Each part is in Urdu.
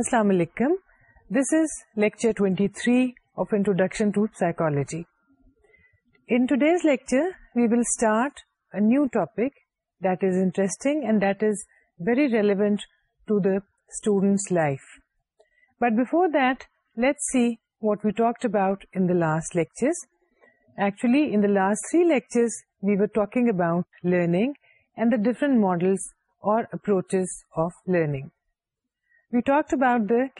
Assalamu alaikum. This is lecture 23 of Introduction to Psychology. In today's lecture, we will start a new topic that is interesting and that is very relevant to the student's life. But before that, let's see what we talked about in the last lectures. Actually, in the last 3 lectures, we were talking about learning and the different models or approaches of learning. We tactical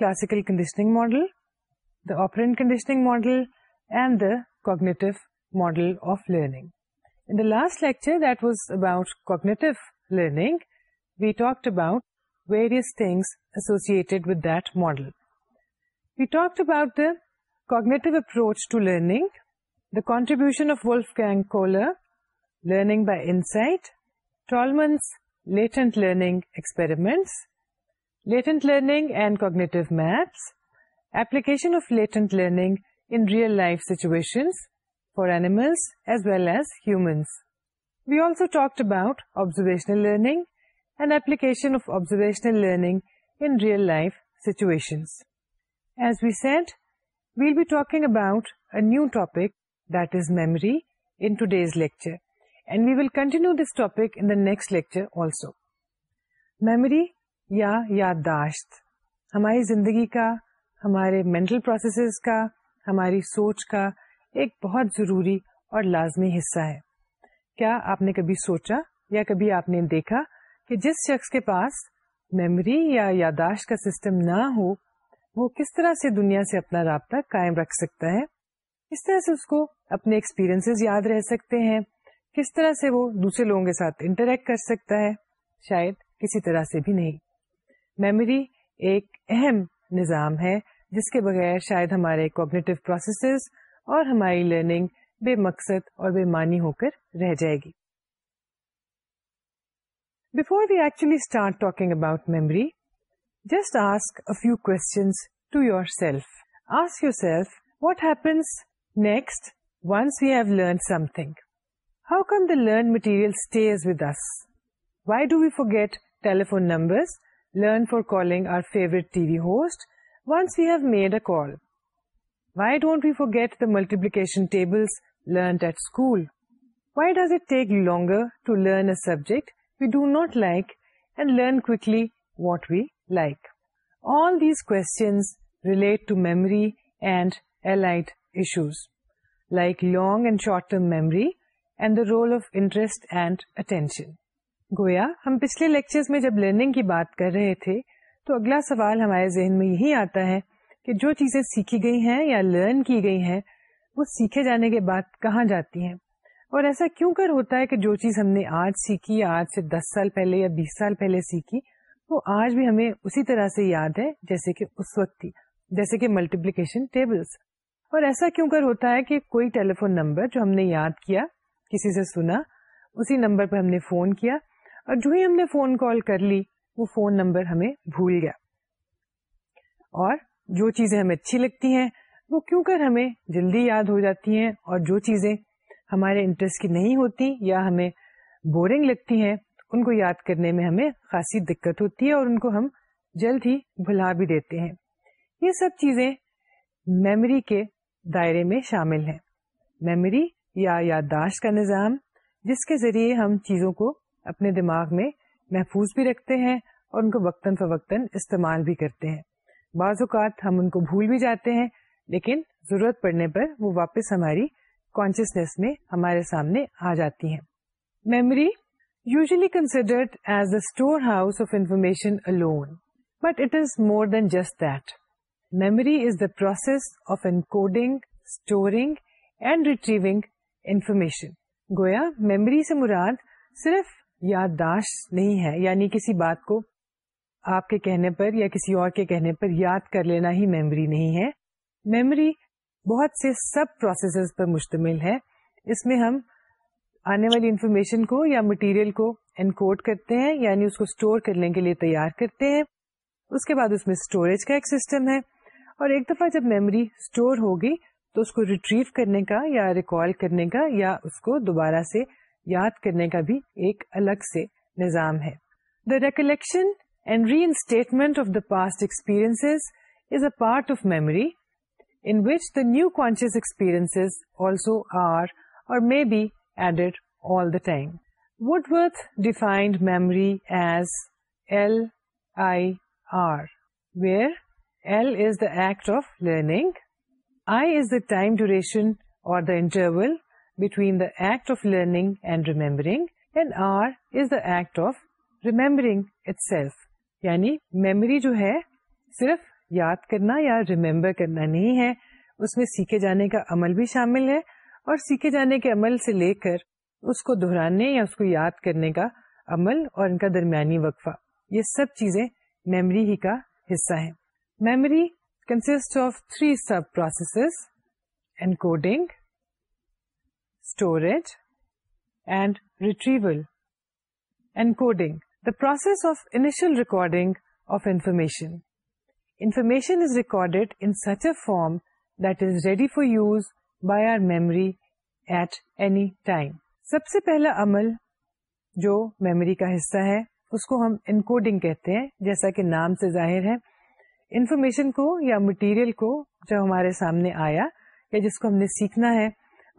آپ model various model we talked up contribution learning by agreement Latent learning and cognitive maps, application of latent learning in real-life situations for animals as well as humans. We also talked about observational learning and application of observational learning in real-life situations. As we said, we'll be talking about a new topic, that is memory, in today's lecture. And we will continue this topic in the next lecture also. Memory یا یادداشت ہماری زندگی کا ہمارے مینٹل پروسیسز کا ہماری سوچ کا ایک بہت ضروری اور لازمی حصہ ہے کیا آپ نے کبھی سوچا یا کبھی آپ نے دیکھا کہ جس شخص کے پاس میموری یا یاداشت کا سسٹم نہ ہو وہ کس طرح سے دنیا سے اپنا رابطہ قائم رکھ سکتا ہے کس طرح سے اس کو اپنے ایکسپیرئنس یاد رہ سکتے ہیں کس طرح سے وہ دوسرے لوگوں کے ساتھ انٹریکٹ کر سکتا ہے شاید کسی طرح سے بھی نہیں میموری ایک اہم نظام ہے جس کے بغیر شاید ہمارے کوگنیٹو پروسیسز اور ہماری لرننگ بے مقصد اور بے معنی ہو کر رہ جائے گی before we actually start talking about memory just ask a few questions to yourself ask yourself what happens next once we have learn something how come the learn material stays with us why do we forget telephone numbers learn fast host once you have made a don't we forget multiplication why does take longer to learn a subject you do not like learn کلی what we like all these کو role of interest and attention گویا ہم پچھلے لیکچر میں جب لرننگ کی بات کر رہے تھے تو اگلا سوال ہمارے ذہن میں یہی آتا ہے کہ جو چیزیں سیکھی گئی ہیں یا لرن کی گئی ہیں وہ سیکھے جانے کے بعد کہاں جاتی ہیں اور ایسا کیوں کر ہوتا ہے کہ جو چیز ہم نے آج سیکھی آج سے دس سال پہلے یا بیس سال پہلے سیکھی وہ آج بھی ہمیں اسی طرح سے یاد ہے جیسے کہ اس وقت تھی جیسے کہ ملٹیپلیکیشن ٹیبلس اور ایسا کیوں کر ہوتا ہے کہ کوئی ٹیلیفون نمبر جو ہم نے یاد کیا کسی سے سنا اسی نمبر پہ ہم نے فون کیا اور جو ہی ہم نے فون کال کر لی وہ فون نمبر ہمیں بھول گیا اور جو چیزیں ہمیں اچھی لگتی ہیں وہ کیوں کر ہمیں جلدی یاد ہو جاتی ہیں اور جو چیزیں ہمارے انٹرسٹ کی نہیں ہوتی یا ہمیں بورنگ لگتی ہیں ان کو یاد کرنے میں ہمیں خاصی دقت ہوتی ہے اور ان کو ہم جلد ہی بھلا بھی دیتے ہیں یہ سب چیزیں میموری کے دائرے میں شامل ہیں میموری یا یادداشت کا نظام جس کے ذریعے ہم چیزوں کو اپنے دماغ میں محفوظ بھی رکھتے ہیں اور ان کو وقتاً فوقتاً استعمال بھی کرتے ہیں بعض اوقات ہم ان کو بھول بھی جاتے ہیں لیکن ضرورت پڑنے پر وہ واپس ہماری کانشیسنیس میں ہمارے سامنے آ جاتی ہیں memory usually considered as the store house of information but it is more than just that memory is the process of in retrieving information گویا میموری سے مراد صرف یادداشت نہیں ہے یعنی کسی بات کو آپ کے کہنے پر یا کسی اور کے کہنے پر یاد کر لینا ہی میموری نہیں ہے میموری بہت سے سب پروسیسز پر مشتمل ہے اس میں ہم آنے والی انفارمیشن کو یا مٹیریل کو انکوڈ کرتے ہیں یعنی اس کو اسٹور کرنے کے لیے تیار کرتے ہیں اس کے بعد اس میں اسٹوریج کا ایک سسٹم ہے اور ایک دفعہ جب میموری اسٹور ہوگی تو اس کو ریٹریو کرنے کا یا ریکال کرنے کا یا اس کو دوبارہ سے یاد کرنے کا بھی ایک الگ سے نظام ہے the recollection and reinstatement of the past experience is a part of memory in which the new conscious experience also are or may be added all the time Woodworth defined memory as L I R where L is the act of learning I is the time duration or the interval between of of learning یعنی میموری جو ہے صرف یاد کرنا یا ریمبر کرنا نہیں ہے اس میں سیکھے جانے کا عمل بھی شامل ہے اور سیکھے جانے کے عمل سے لے کر اس کو دہرانے یا اس کو یاد کرنے کا عمل اور ان کا درمیانی وقفہ یہ سب چیزیں میموری ہی کا حصہ ہیں memory consist of three sub process and coding process of initial recording of information information form that is ready for use by our memory at any time سب سے پہلا عمل جو میمری کا حصہ ہے اس کو ہم انکوڈنگ کہتے ہیں جیسا کہ نام سے ظاہر ہے انفارمیشن کو یا مٹیریل کو جب ہمارے سامنے آیا یا جس کو ہم نے سیکھنا ہے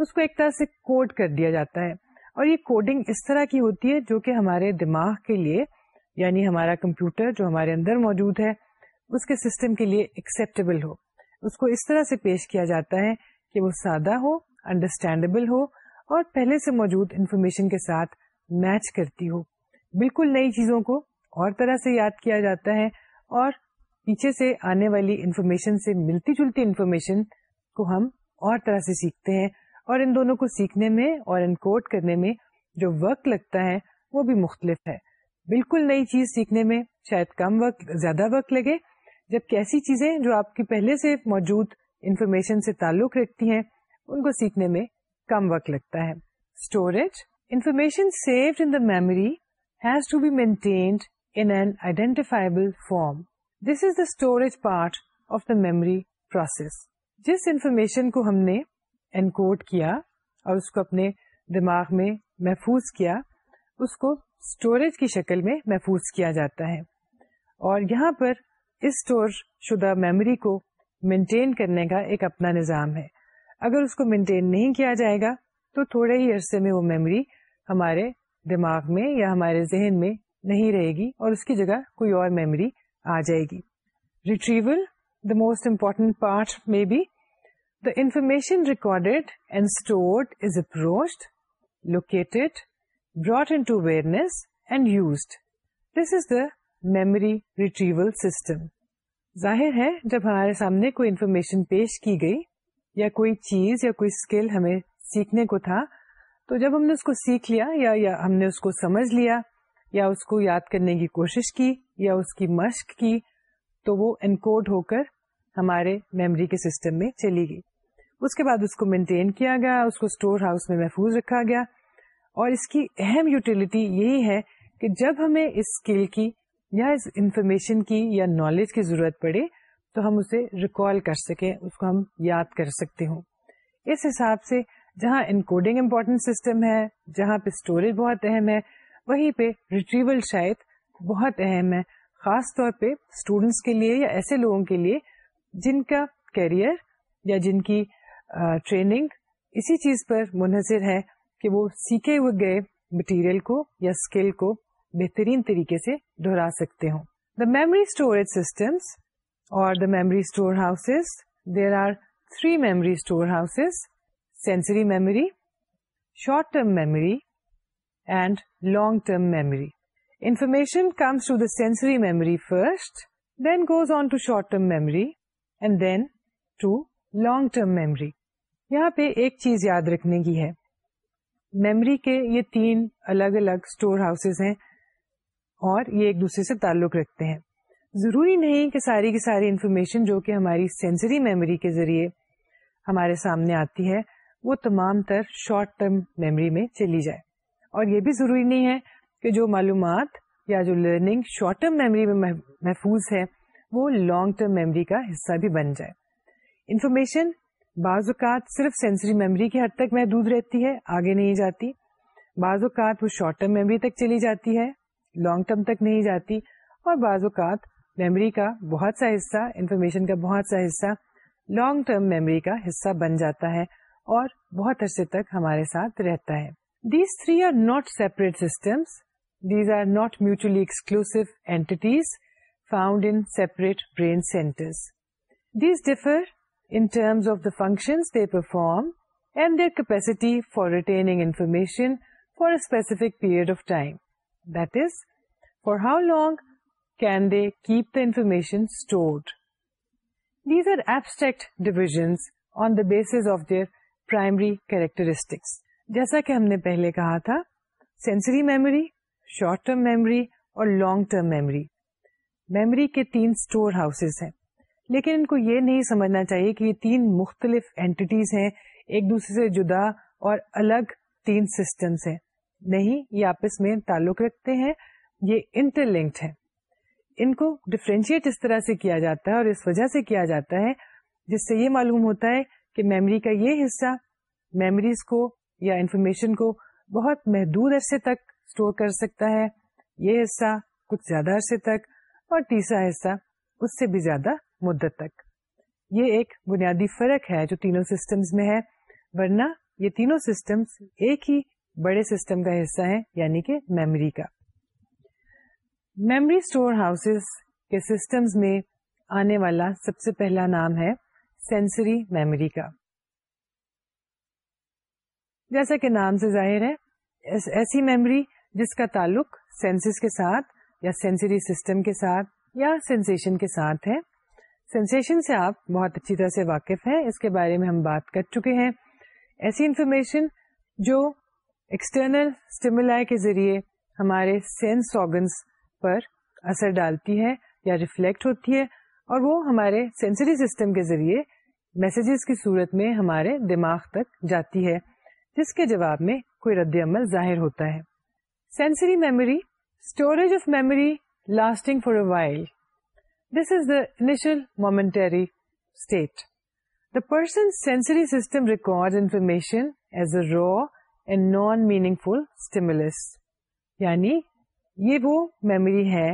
اس کو ایک طرح سے کوڈ کر دیا جاتا ہے اور یہ کوڈنگ اس طرح کی ہوتی ہے جو کہ ہمارے دماغ کے لیے یعنی ہمارا کمپیوٹر جو ہمارے اندر موجود ہے اس کے سسٹم کے لیے ایکسیپٹیبل ہو اس کو اس طرح سے پیش کیا جاتا ہے کہ وہ سادہ ہو انڈرسٹینڈیبل ہو اور پہلے سے موجود انفارمیشن کے ساتھ میچ کرتی ہو بالکل نئی چیزوں کو اور طرح سے یاد کیا جاتا ہے اور پیچھے سے آنے والی انفارمیشن سے ملتی جلتی انفارمیشن کو ہم اور طرح سے سیکھتے ہیں اور ان دونوں کو سیکھنے میں اور ان کوٹ کرنے میں جو وقت لگتا ہے وہ بھی مختلف ہے بالکل نئی چیز سیکھنے میں شاید کم وقت زیادہ وقت لگے جب ایسی چیزیں جو آپ کی پہلے سے موجود انفارمیشن سے تعلق رکھتی ہیں ان کو سیکھنے میں کم وقت لگتا ہے storage information saved in the has to be maintained in an identifiable form this is the storage part of the memory process جس انفارمیشن کو ہم نے انکوڈ کیا اور اس کو اپنے دماغ میں محفوظ کیا اس کو اسٹوریج کی شکل میں محفوظ کیا جاتا ہے اور یہاں پر اس اسٹور شدہ میموری کو مینٹین کرنے کا ایک اپنا نظام ہے اگر اس کو مینٹین نہیں کیا جائے گا تو تھوڑے ہی عرصے میں وہ میموری ہمارے دماغ میں یا ہمارے ذہن میں نہیں رہے گی اور اس کی جگہ کوئی اور میموری آ جائے گی retrieval the most important part میں بھی the information recorded and stored is located, brought into awareness and used this is the memory retrieval system ظاہر ہے جب ہمارے سامنے کوئی انفارمیشن پیش کی گئی یا کوئی چیز یا کوئی اسکل ہمیں سیکھنے کو تھا تو جب ہم نے اس کو سیکھ لیا یا, یا ہم نے اس کو سمجھ لیا یا اس کو یاد کرنے کی کوشش کی یا اس کی مشق کی تو وہ انکوڈ ہو کر ہمارے میمری کے سسٹم میں چلی گئی اس کے بعد اس کو مینٹین کیا گیا اس کو اسٹور ہاؤس میں محفوظ رکھا گیا اور اس کی اہم یوٹیلٹی یہی ہے کہ جب ہمیں اس اسکل کی یا اس انفارمیشن کی یا نالج کی ضرورت پڑے تو ہم اسے ریکال کر سکیں اس کو ہم یاد کر سکتے ہوں اس حساب سے جہاں انکوڈنگ امپورٹینٹ سسٹم ہے جہاں پہ اسٹوریج بہت اہم ہے وہیں پہ ریٹریول شاید بہت اہم ہے خاص طور پہ اسٹوڈینٹس کے لیے یا ایسے لوگوں کے لیے جن کا کیریئر یا جن کی ٹریننگ اسی چیز پر منحصر ہے کہ وہ سیکھے ہوئے گئے مٹیریل کو یا اسکل کو بہترین طریقے سے دہرا سکتے ہوں دا memory storage systems or the memory store house there are three memory store house sensory memory short term memory and long term memory information comes to the sensory memory first then goes on to short term memory and then to long term memory یہاں پہ ایک چیز یاد رکھنے کی ہے میموری کے یہ تین الگ الگ اسٹور ہاؤسز ہیں اور یہ ایک دوسرے سے تعلق رکھتے ہیں ضروری نہیں کہ ساری کی ساری انفارمیشن جو کہ ہماری سینسری میموری کے ذریعے ہمارے سامنے آتی ہے وہ تمام تر شارٹ ٹرم میموری میں چلی جائے اور یہ بھی ضروری نہیں ہے کہ جو معلومات یا جو لرننگ شارٹ ٹرم میموری میں محفوظ ہے وہ لانگ ٹرم میموری کا حصہ بھی بن جائے انفارمیشن بعض اوقات صرف سینسری میموری کی حد تک محدود رہتی ہے آگے نہیں جاتی بعض اوقات وہ شارٹ ٹرم میموری تک چلی جاتی ہے لانگ ٹرم تک نہیں جاتی اور بعض اوقات میموری کا بہت سا حصہ انفارمیشن کا بہت سا حصہ لانگ ٹرم میموری کا حصہ بن جاتا ہے اور بہت عرصے تک ہمارے ساتھ رہتا ہے these three are not separate systems these are not mutually exclusive entities found in separate brain centre these differ in terms of the functions they perform and their capacity for retaining information for a specific period of time. That is, for how long can they keep the information stored. These are abstract divisions on the basis of their primary characteristics. جیسا کہ ہم نے پہلے کہا تھا sensory memory short term memory اور لانگ ٹرم میموری میموری کے تین اسٹور ہاؤسز ہیں لیکن ان کو یہ نہیں سمجھنا چاہیے کہ یہ تین مختلف اینٹیز ہیں ایک دوسرے سے جدا اور الگ تین سسٹمس ہیں نہیں یہ آپس میں تعلق رکھتے ہیں یہ انٹرلنکڈ ہے ان کو ڈفرینشیٹ اس طرح سے کیا جاتا ہے اور اس وجہ سے کیا جاتا ہے جس سے یہ معلوم ہوتا ہے کہ میموری کا یہ حصہ میموریز کو یا انفارمیشن کو بہت محدود عرصے تک اسٹور کر سکتا ہے یہ حصہ کچھ زیادہ عرصے تک اور تیسرا حصہ اس سے بھی زیادہ مدت تک یہ ایک بنیادی فرق ہے جو تینوں سسٹمز میں ہے ورنہ یہ تینوں سسٹمز ایک ہی بڑے سسٹم کا حصہ ہیں یعنی کہ میموری کا میمری اسٹور ہاؤسز کے سسٹمز میں آنے والا سب سے پہلا نام ہے سینسری میموری کا جیسا کہ نام سے ظاہر ہے ایسی میموری جس کا تعلق سینسز کے ساتھ یا سینسری سسٹم کے ساتھ یا سینسیشن کے ساتھ ہے سینسیشن سے آپ بہت اچھی طرح سے واقف ہیں اس کے بارے میں ہم بات کر چکے ہیں ایسی انفارمیشن جو ایکسٹرنل کے ذریعے ہمارے سینس آرگنس پر اثر ڈالتی ہے یا ریفلیکٹ ہوتی ہے اور وہ ہمارے سینسری سسٹم کے ذریعے میسجز کی صورت میں ہمارے دماغ تک جاتی ہے جس کے جواب میں کوئی رد عمل ظاہر ہوتا ہے sensory memory storage of memory lasting for wild non-meaningful information یعنی یہ وہ میموری ہے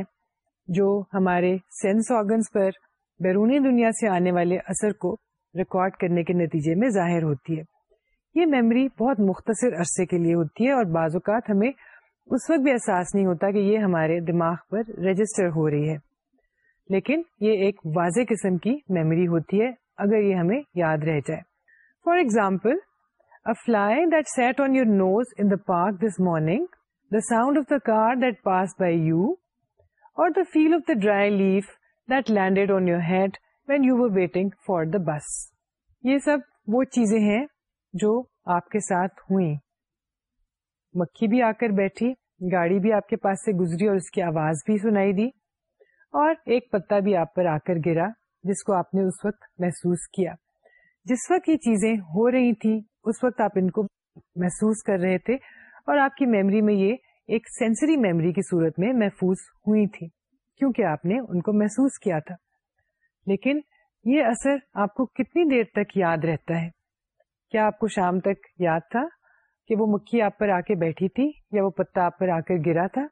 جو ہمارے سینس آرگنس پر بیرونی دنیا سے آنے والے اثر کو ریکارڈ کرنے کے نتیجے میں ظاہر ہوتی ہے یہ میموری بہت مختصر عرصے کے لیے ہوتی ہے اور بعض اوقات ہمیں اس وقت بھی احساس نہیں ہوتا کہ یہ ہمارے دماغ پر رجسٹر ہو رہی ہے لیکن یہ ایک واضح قسم کی میموری ہوتی ہے اگر یہ ہمیں یاد رہ جائے for for example fly the sound of the car pass by you or feel of the dry leaf landed on your head when you waiting for the bus یہ سب وہ چیزیں ہیں جو آپ کے ساتھ ہوئی مکھی بھی آ کر بیٹھی گاڑی بھی آپ کے پاس سے گزری اور اس کی آواز بھی سنائی دی اور ایک پتا بھی آپ پر آ کر گرا جس کو آپ نے اس وقت محسوس کیا جس وقت یہ چیزیں ہو رہی تھی اس وقت آپ ان کو محسوس کر رہے تھے اور آپ کی میموری میں یہ ایک سینسری میموری کی صورت میں محفوظ ہوئی تھی کیونکہ آپ نے ان کو محسوس کیا تھا لیکن یہ اثر آپ کو کتنی دیر تک یاد رہتا ہے کیا آپ کو شام تک یاد تھا کہ وہ مکھی آپ پر آ کے بیٹھی تھی یا وہ پتا آپ پر آ کر گرا تھا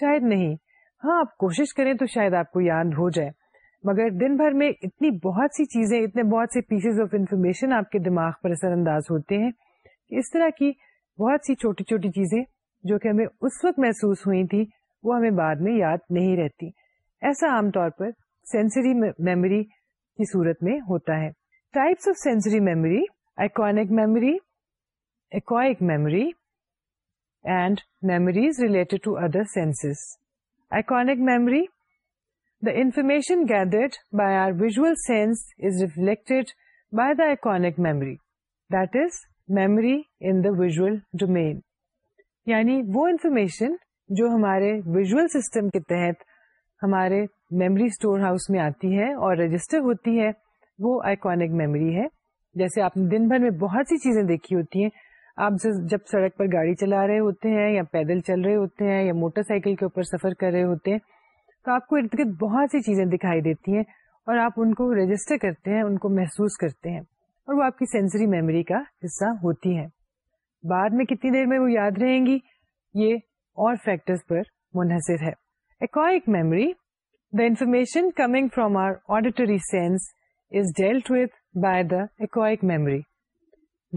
شاید نہیں ہاں آپ کوشش کریں تو شاید آپ کو یاد ہو جائے مگر دن بھر میں اتنی بہت سی چیزیں اتنے بہت سے پیسز آف انفارمیشن آپ کے دماغ پر اثر انداز ہوتے ہیں اس طرح کی بہت سی چھوٹی چھوٹی چیزیں جو کہ ہمیں اس وقت محسوس ہوئی تھی وہ ہمیں بعد میں یاد نہیں رہتی ایسا عام طور پر سینسری میموری کی صورت میں ہوتا ہے ٹائپس آف سینسری میموری ایک memory echoic memory and memories related to other senses iconic memory the information gathered by our visual sense reflect by the iconic memory this memory in the visual domain یعنی وہ انفارمیشن جو ہمارے ویژل سسٹم کے تحت ہمارے میمری اسٹور ہاؤس میں آتی ہے اور رجسٹر ہوتی ہے وہ آئی کونک میمری ہے جیسے آپ نے دن بھر میں بہت سی چیزیں دیکھی ہوتی ہیں آپ جب سڑک پر گاڑی چلا رہے ہوتے ہیں یا پیدل چل رہے ہوتے ہیں یا موٹر سائیکل کے اوپر سفر کر رہے ہوتے ہیں تو آپ کو ارد گرد بہت سی چیزیں دکھائی دیتی ہیں اور آپ ان کو رجسٹر کرتے ہیں ان کو محسوس کرتے ہیں اور وہ آپ کی سینسری میموری کا حصہ ہوتی ہیں بعد میں کتنی دیر میں وہ یاد رہیں گی یہ اور فیکٹرز پر منحصر ہے echoic memory the information coming from our auditory sense is dealt with by the echoic memory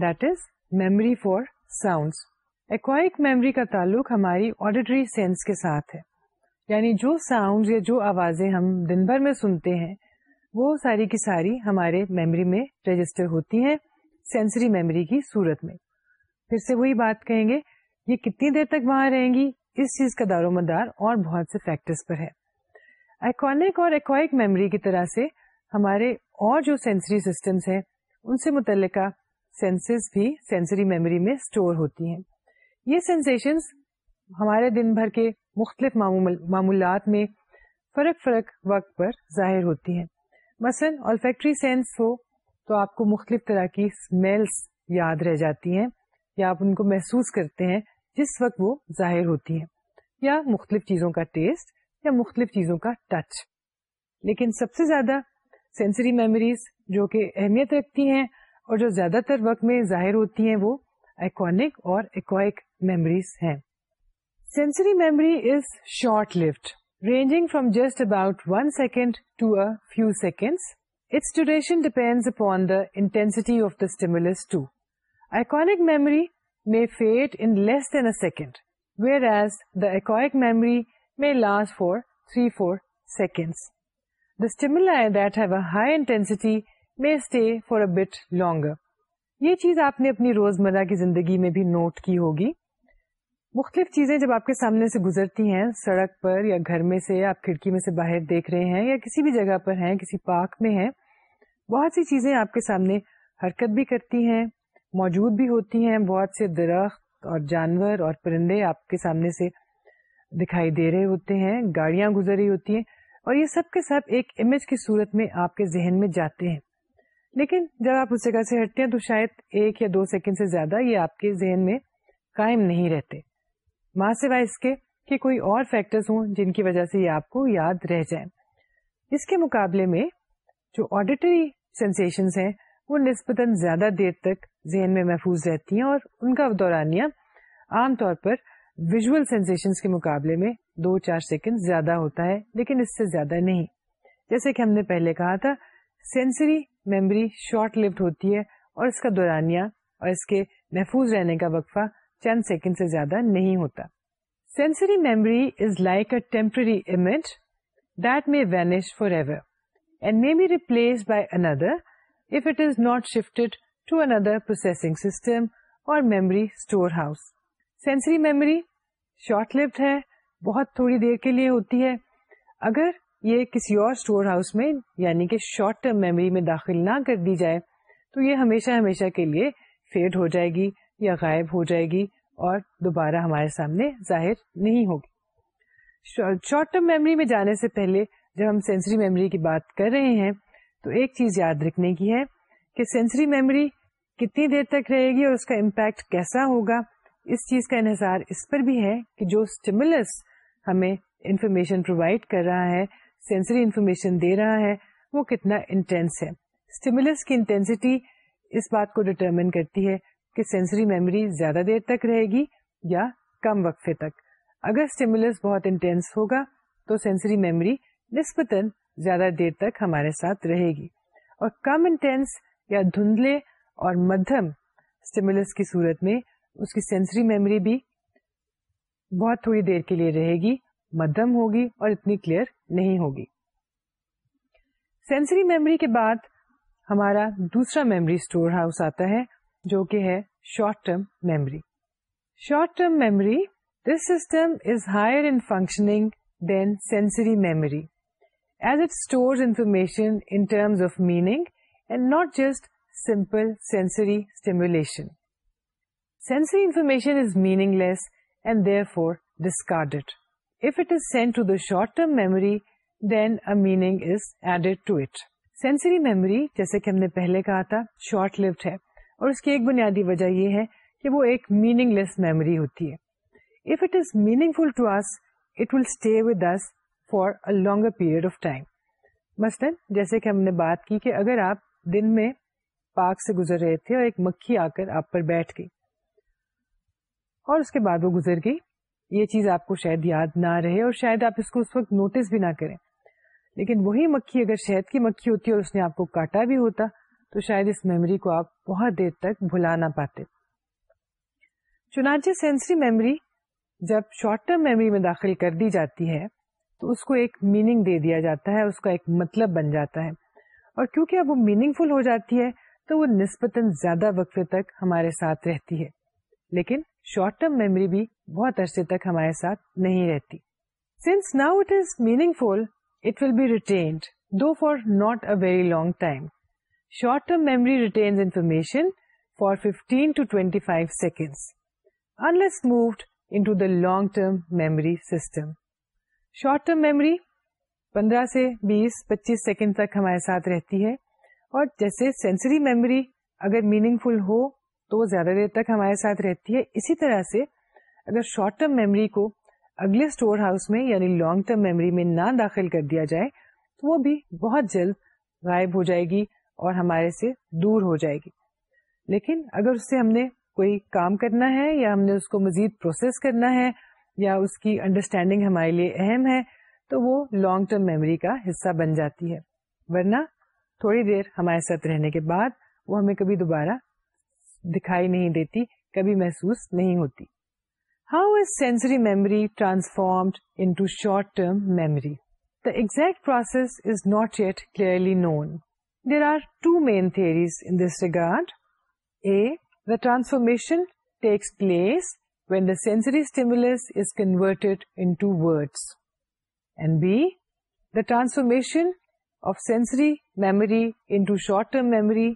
that is memory for sounds echoic memory کا تعلق ہماری آڈیٹری سینس کے ساتھ ہے یعنی جو ساؤنڈ یا جو آوازیں ہم دن بھر میں سنتے ہیں وہ ساری کی ساری ہمارے میموری میں رجسٹر ہوتی ہیں سینسری میموری کی صورت میں پھر سے وہی بات کہیں گے یہ کتنی دیر تک وہاں رہیں گی اس چیز کا دار و مدار اور بہت سے فیکٹرس پر ہے ایکونک اور ایکوائک میموری کی طرح سے ہمارے اور جو سینسری سسٹمس ہیں ان سے متعلقہ سینسز بھی سینسری میموری میں اسٹور ہوتی ہیں یہ سینسیشن ہمارے دن بھر کے مختلف معمولات میں فرق فرق وقت پر ظاہر ہوتی ہیں مثلاً سینس ہو تو آپ کو مختلف طرح کی اسمیلس یاد رہ جاتی ہیں یا آپ ان کو محسوس کرتے ہیں جس وقت وہ ظاہر ہوتی ہیں یا مختلف چیزوں کا ٹیسٹ یا مختلف چیزوں کا ٹچ لیکن سب سے زیادہ سینسری میموریز جو کہ اہمیت رکھتی ہیں اور جو زیادہ تر وقت میں ظاہر ہوتی ہیں وہ ایکنک اور ایکوائک میموریز ہیں sensory memory is short lived ranging from just about one second to a few second its duration depend upon the intensity of the to stimuli memory may fade in less than a second where the echoic memory may last for three four second The stimuli that have a high intensity for bit long یہ چیز آپ نے اپنی روز مرہ کی زندگی میں بھی نوٹ کی ہوگی مختلف چیزیں جب آپ کے سامنے سے گزرتی ہیں سڑک پر یا گھر میں سے آپ کھڑکی میں سے باہر دیکھ رہے ہیں یا کسی بھی جگہ پر ہیں کسی پارک میں ہیں بہت سی چیزیں آپ کے سامنے حرکت بھی کرتی ہیں موجود بھی ہوتی ہیں بہت سے درخت اور جانور اور پرندے آپ کے سامنے سے دکھائی دے رہے ہوتے ہیں گاڑیاں گزر رہی ہوتی ہیں اور یہ سب کے سب ایک امیج کی صورت میں آپ کے ذہن میں جاتے ہیں لیکن جب آپ اس جگہ سے ہٹتے ہیں تو شاید ایک یا دو سیکنڈ سے زیادہ یہ آپ کے ذہن میں قائم نہیں رہتے ماں کے کہ کوئی اور فیکٹرز ہوں جن کی وجہ سے یہ آپ کو یاد رہ جائیں اس کے مقابلے میں جو آڈیٹری سینسیشنز ہیں وہ نسبتاً زیادہ دیر تک ذہن میں محفوظ رہتی ہیں اور ان کا دورانیہ عام طور پر ویژل سینسیشنز کے مقابلے میں دو چار سیکنڈ زیادہ ہوتا ہے لیکن اس سے زیادہ نہیں جیسے کہ ہم نے پہلے کہا تھا سینسری میمری شارٹ لفٹ ہوتی ہے اور اس کا دورانیہ اور اس کے محفوظ رہنے کا وقفہ چند سیکنڈ سے زیادہ نہیں ہوتا sensory is like a temporary image that may vanish forever and may be replace by another if it is not shifted to another processing system or memory store house sensory memory short lived ہے بہت تھوڑی دیر کے لیے ہوتی ہے اگر یہ کسی اور اسٹور ہاؤس میں یعنی کہ شارٹ ٹرم میموری میں داخل نہ کر دی جائے تو یہ ہمیشہ ہمیشہ کے لیے فیڈ ہو جائے گی یا غائب ہو جائے گی اور دوبارہ ہمارے سامنے ظاہر نہیں ہوگی شارٹ ٹرم میموری میں جانے سے پہلے جب ہم سینسری میموری کی بات کر رہے ہیں تو ایک چیز یاد رکھنے کی ہے کہ سینسری میموری کتنی دیر تک رہے گی اور اس کا امپیکٹ کیسا ہوگا اس چیز کا انحصار اس پر بھی ہے کہ جو اسٹیملس ہمیں انفارمیشن پرووائڈ کر رہا ہے سینسری انفارمیشن دے رہا ہے وہ کتنا انٹینس ہے کی انٹینسٹی اس بات کو ڈٹرمن کرتی ہے کہ سینسری میموری زیادہ دیر تک رہے گی یا کم وقفے تک اگر اسٹیمولس بہت انٹینس ہوگا تو سینسری میموری نسبتاً زیادہ دیر تک ہمارے ساتھ رہے گی اور کم انٹینس یا دھندلے اور مدھم اسٹیمولس کی صورت میں اس کی سینسری میموری بھی بہت تھوڑی دیر کے لیے رہے گی مدھم ہوگی اور اتنی کلیئر نہیں ہوگی سینسری میموری کے بعد ہمارا دوسرا میموری اسٹور ہاؤس آتا ہے جو کہ ہے short term memory short term memory this system is higher in functioning than sensory memory as it store information in terms of meaning and not just simple sensory stimulation sensory information is meaningless and therefore discard جیسے کہ ہم نے پہلے کہا تھا شارٹ لفٹ ہے اور اس کی ایک بنیادی وجہ یہ ہے کہ وہ ایک میننگ لیس میموری ہوتی ہے longer پیریڈ آف ٹائم مثلاً جیسے کہ ہم نے بات کی کہ اگر آپ دن میں پارک سے گزر رہے تھے اور ایک مکھی آ کر آپ پر بیٹھ گئی اور اس کے بعد وہ گزر گئی یہ چیز آپ کو شاید یاد نہ رہے اور شاید آپ اس کو اس وقت نوٹس بھی نہ کریں لیکن وہی مکھی اگر شہد کی مکھی ہوتی اور اس نے آپ کو کاٹا بھی ہوتا تو شاید اس میموری کو آپ بہت دیر تک بھلا نہ پاتے چنانچہ سینسری میموری جب شارٹ ٹرم میموری میں داخل کر دی جاتی ہے تو اس کو ایک میننگ دے دیا جاتا ہے اس کا ایک مطلب بن جاتا ہے اور کیونکہ اب وہ میننگ فل ہو جاتی ہے تو وہ نسبتاً زیادہ وقفے تک ہمارے ساتھ رہتی ہے لیکن شارٹ ٹرم میموری بھی بہت عرصے تک ہمارے ساتھ نہیں رہتی since now it is meaningful it will be retained though for not a very long time short term memory retains information for 15 to twenty five second moved in long term memory system short term memory پندرہ سے بیس پچیس سیکنڈ تک ہمارے ساتھ رہتی ہے اور جیسے سینسری میموری اگر میننگ فل ہو تو وہ زیادہ دیر تک ہمارے ساتھ رہتی ہے اسی طرح سے اگر شارٹ ٹرم میموری کو اگلے اسٹور ہاؤس میں یعنی لانگ ٹرم میموری میں نہ داخل کر دیا جائے تو وہ بھی بہت جلد غائب ہو ہو جائے جائے گی گی اور ہمارے سے سے دور لیکن اگر اس ہم نے کوئی کام کرنا ہے یا ہم نے اس کو مزید پروسیس کرنا ہے یا اس کی انڈرسٹینڈنگ ہمارے لیے اہم ہے تو وہ لانگ ٹرم میموری کا حصہ بن جاتی ہے ورنہ تھوڑی دیر ہمارے ساتھ رہنے کے بعد وہ ہمیں کبھی دوبارہ دکھائی نہیں دیتی کبھی محسوس نہیں ہوتی how is sensory memory transformed into short term the exact process is not yet clearly known there are two main theories regard A the transformation takes place when the sensory stimulus is converted into words and B the transformation of sensory memory to short term memory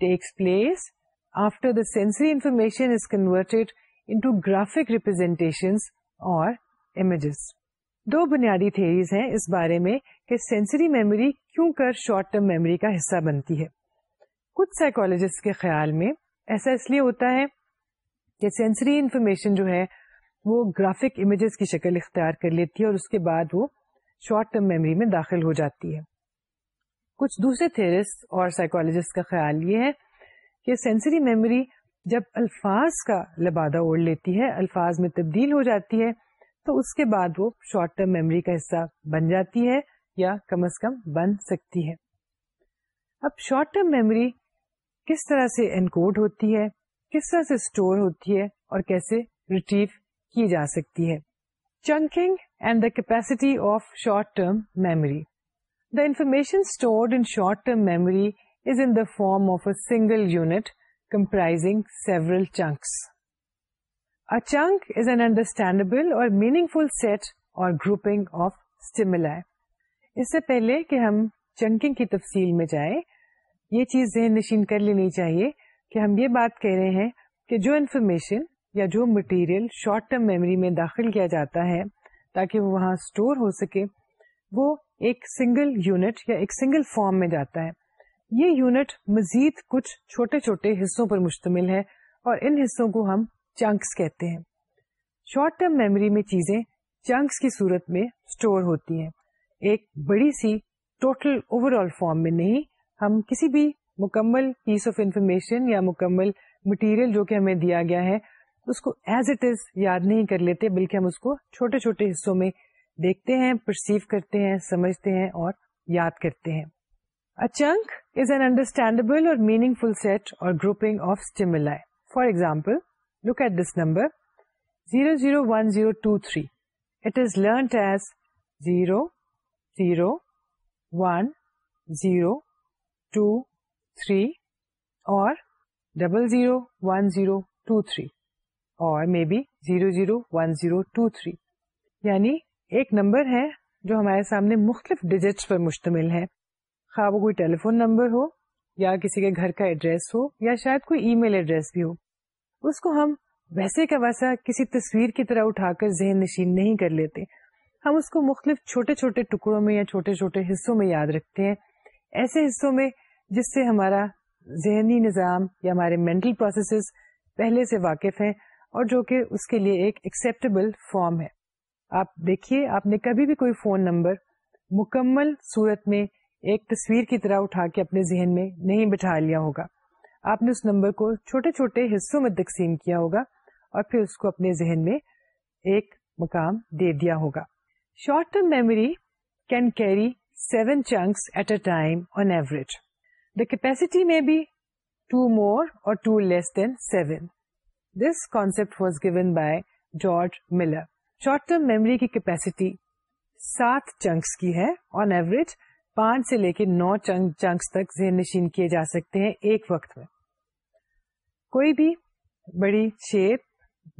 takes place after the sensory information representation or images دو بنیادی تھیریز ہیں اس بارے میں کہ سینسری میموری کیوں کر شارٹ ٹرم میموری کا حصہ بنتی ہے کچھ سائیکولوجسٹ کے خیال میں ایسا اس لیے ہوتا ہے کہ سینسری انفارمیشن جو ہے وہ گرافک امیجز کی شکل اختیار کر لیتی ہے اور اس کے بعد وہ شارٹ ٹرم میموری میں داخل ہو جاتی ہے کچھ دوسرے تھیریسٹ اور سائیکولوجسٹ کا خیال یہ ہے سینسری میموری جب الفاظ کا لبادہ اوڑھ لیتی ہے الفاظ میں تبدیل ہو جاتی ہے تو اس کے بعد وہ شارٹ ٹرم میموری کا حصہ بن جاتی ہے یا کم از کم بن سکتی ہے اب شارٹ ٹرم میموری کس طرح سے انکوڈ ہوتی ہے کس طرح سے اسٹور ہوتی ہے اور کیسے ریٹریو کی جا سکتی ہے chunking and the capacity of short term memory the information stored in short term memory form of a single chunk several an understandable understandable or meaningful set or stimuli. اس سے پہلے کہ ہم چنکنگ کی تفصیل میں جائے یہ چیز ذہن نشین کر لینی چاہیے کہ ہم یہ بات کہہ رہے ہیں کہ جو انفارمیشن یا جو مٹیریل شارٹ ٹرم میموری میں داخل کیا جاتا ہے تاکہ وہ وہاں اسٹور ہو سکے وہ ایک سنگل یونٹ یا ایک سنگل فارم میں جاتا ہے یہ یونٹ مزید کچھ چھوٹے چھوٹے حصوں پر مشتمل ہے اور ان حصوں کو ہم چنکس کہتے ہیں شارٹ ٹرم میموری میں چیزیں چنکس کی صورت میں اسٹور ہوتی ہیں ایک بڑی سی ٹوٹل اوور آل فارم میں نہیں ہم کسی بھی مکمل پیس آف انفارمیشن یا مکمل مٹیریل جو کہ ہمیں دیا گیا ہے اس کو ایز اٹ از یاد نہیں کر لیتے بلکہ ہم اس کو چھوٹے چھوٹے حصوں میں دیکھتے ہیں پرسیو کرتے ہیں سمجھتے ہیں اور یاد کرتے ہیں A is an understandable or meaningful set or grouping of stimuli. For example look at this number zero zero one zero two three it is learned as zero zero one zero two three or double zero one zero two three or may be zero zero one zero two three یعنی ایک نمبر ہے جو ہمارے سامنے مختلف ڈیجٹس پر مشتمل ہے خواہ وہ کوئی ٹیلی فون نمبر ہو یا کسی کے گھر کا ایڈریس ہو یا شاید کوئی ای میل ایڈریس بھی ہو اس کو ہم ویسے کا ویسا کسی تصویر کی طرح اٹھا کر ذہن نشین نہیں کر لیتے ہم اس کو مختلف چھوٹے چھوٹے چھوٹے چھوٹے ٹکڑوں میں یا حصوں میں یاد رکھتے ہیں ایسے حصوں میں جس سے ہمارا ذہنی نظام یا ہمارے مینٹل پروسیسز پہلے سے واقف ہیں اور جو کہ اس کے لیے ایکسیپٹیبل فارم ہے آپ دیکھیے آپ نے کبھی بھی کوئی فون نمبر مکمل صورت میں ایک تصویر کی طرح اٹھا کے اپنے ذہن میں نہیں بٹھا لیا ہوگا آپ نے اس نمبر کو چھوٹے چھوٹے حصوں میں تقسیم کیا ہوگا اور پھر اس کو اپنے ذہن میں ایک مقام دے دیا ہوگا short term memory can carry seven chunks at a time on average the capacity may be two more or two less than seven this concept was given by George Miller short term memory کی کیپیسٹی سات چنکس کی ہے آن ایوریج پانچ سے لے کے نو چنگ چنکس تک ذہن نشین کیے جا سکتے ہیں ایک وقت میں کوئی بھی بڑی شیپ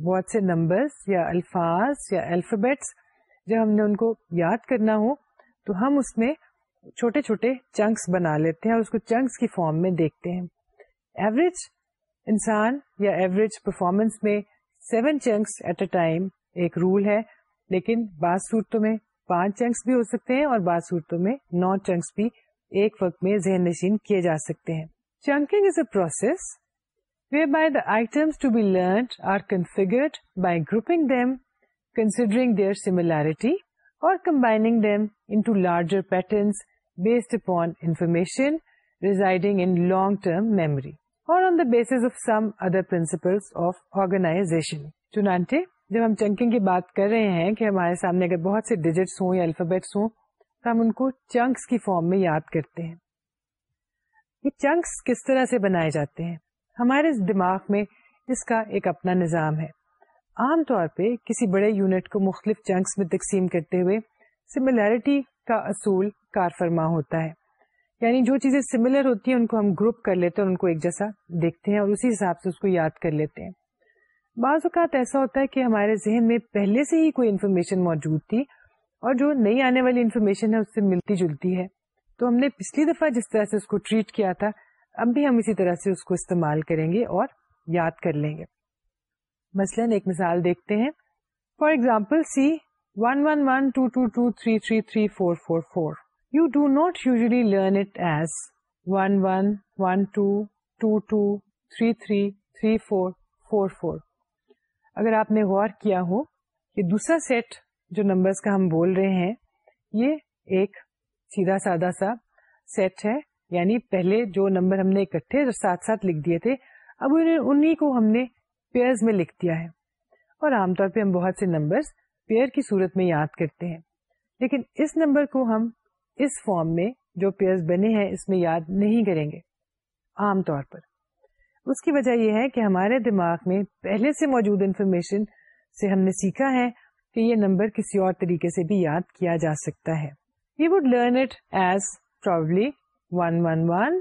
بہت سے نمبرز یا الفاظ یا الفابیٹس جب ہم نے ان کو یاد کرنا ہو تو ہم اس میں چھوٹے چھوٹے چنکس بنا لیتے ہیں اور اس کو چنکس کی فارم میں دیکھتے ہیں ایوریج انسان یا ایوریج پرفارمنس میں seven chunks at a time ایک رول ہے لیکن بعض صورتوں میں پانچ چنکس بھی ہو سکتے ہیں اور بعض صورتوں میں نو چنکس بھی ایک وقت میں ذہن نشین کیے جا سکتے ہیں chunking is a process whereby the items to be learned are configured by grouping them considering their similarity or combining them into larger patterns based upon information residing in long term memory or on the basis of some other principle of organisation چنانچہ جب ہم چنکنگ کی بات کر رہے ہیں کہ ہمارے سامنے اگر بہت سے ڈیجٹس ہوں یا الفابیٹس ہوں تو ہم ان کو چنکس کی فارم میں یاد کرتے ہیں یہ چنکس کس طرح سے بنائے جاتے ہیں ہمارے دماغ میں اس کا ایک اپنا نظام ہے عام طور پہ کسی بڑے یونٹ کو مختلف چنکس میں تقسیم کرتے ہوئے سملیرٹی کا اصول کار فرما ہوتا ہے یعنی جو چیزیں سملر ہوتی ہیں ان کو ہم گروپ کر لیتے ہیں اور ان کو ایک جیسا دیکھتے ہیں اور اسی حساب سے اس کو یاد کر لیتے ہیں بعض اوقات ایسا ہوتا ہے کہ ہمارے ذہن میں پہلے سے ہی کوئی انفارمیشن موجود تھی اور جو نئی آنے والی انفارمیشن ہے اس سے ملتی جلتی ہے تو ہم نے پچھلی دفعہ جس طرح سے اس کو ٹریٹ کیا تھا اب بھی ہم اسی طرح سے اس کو استعمال کریں گے اور یاد کر لیں گے مثلاً ایک مثال دیکھتے ہیں for example see one one one two two two three three three four four four you do not usually learn it as one one one two two two three three three four four four اگر آپ نے غور کیا ہو کہ دوسرا سیٹ جو نمبر کا ہم بول رہے ہیں یہ ایک سیدھا سادہ سا سیٹ ہے یعنی پہلے جو نمبر ہم نے اکٹھے ساتھ ساتھ لکھ دیے تھے اب انہیں کو ہم نے پیئرز میں لکھ دیا ہے اور عام طور پہ ہم بہت سے نمبر پیئر کی صورت میں یاد کرتے ہیں لیکن اس نمبر کو ہم اس فارم میں جو پیئرز بنے ہیں اس میں یاد نہیں کریں گے عام طور پر اس کی وجہ یہ ہے کہ ہمارے دماغ میں پہلے سے موجود انفارمیشن سے ہم نے سیکھا ہے کہ یہ نمبر کسی اور طریقے سے بھی یاد کیا جا سکتا ہے you would learn it as probably one one one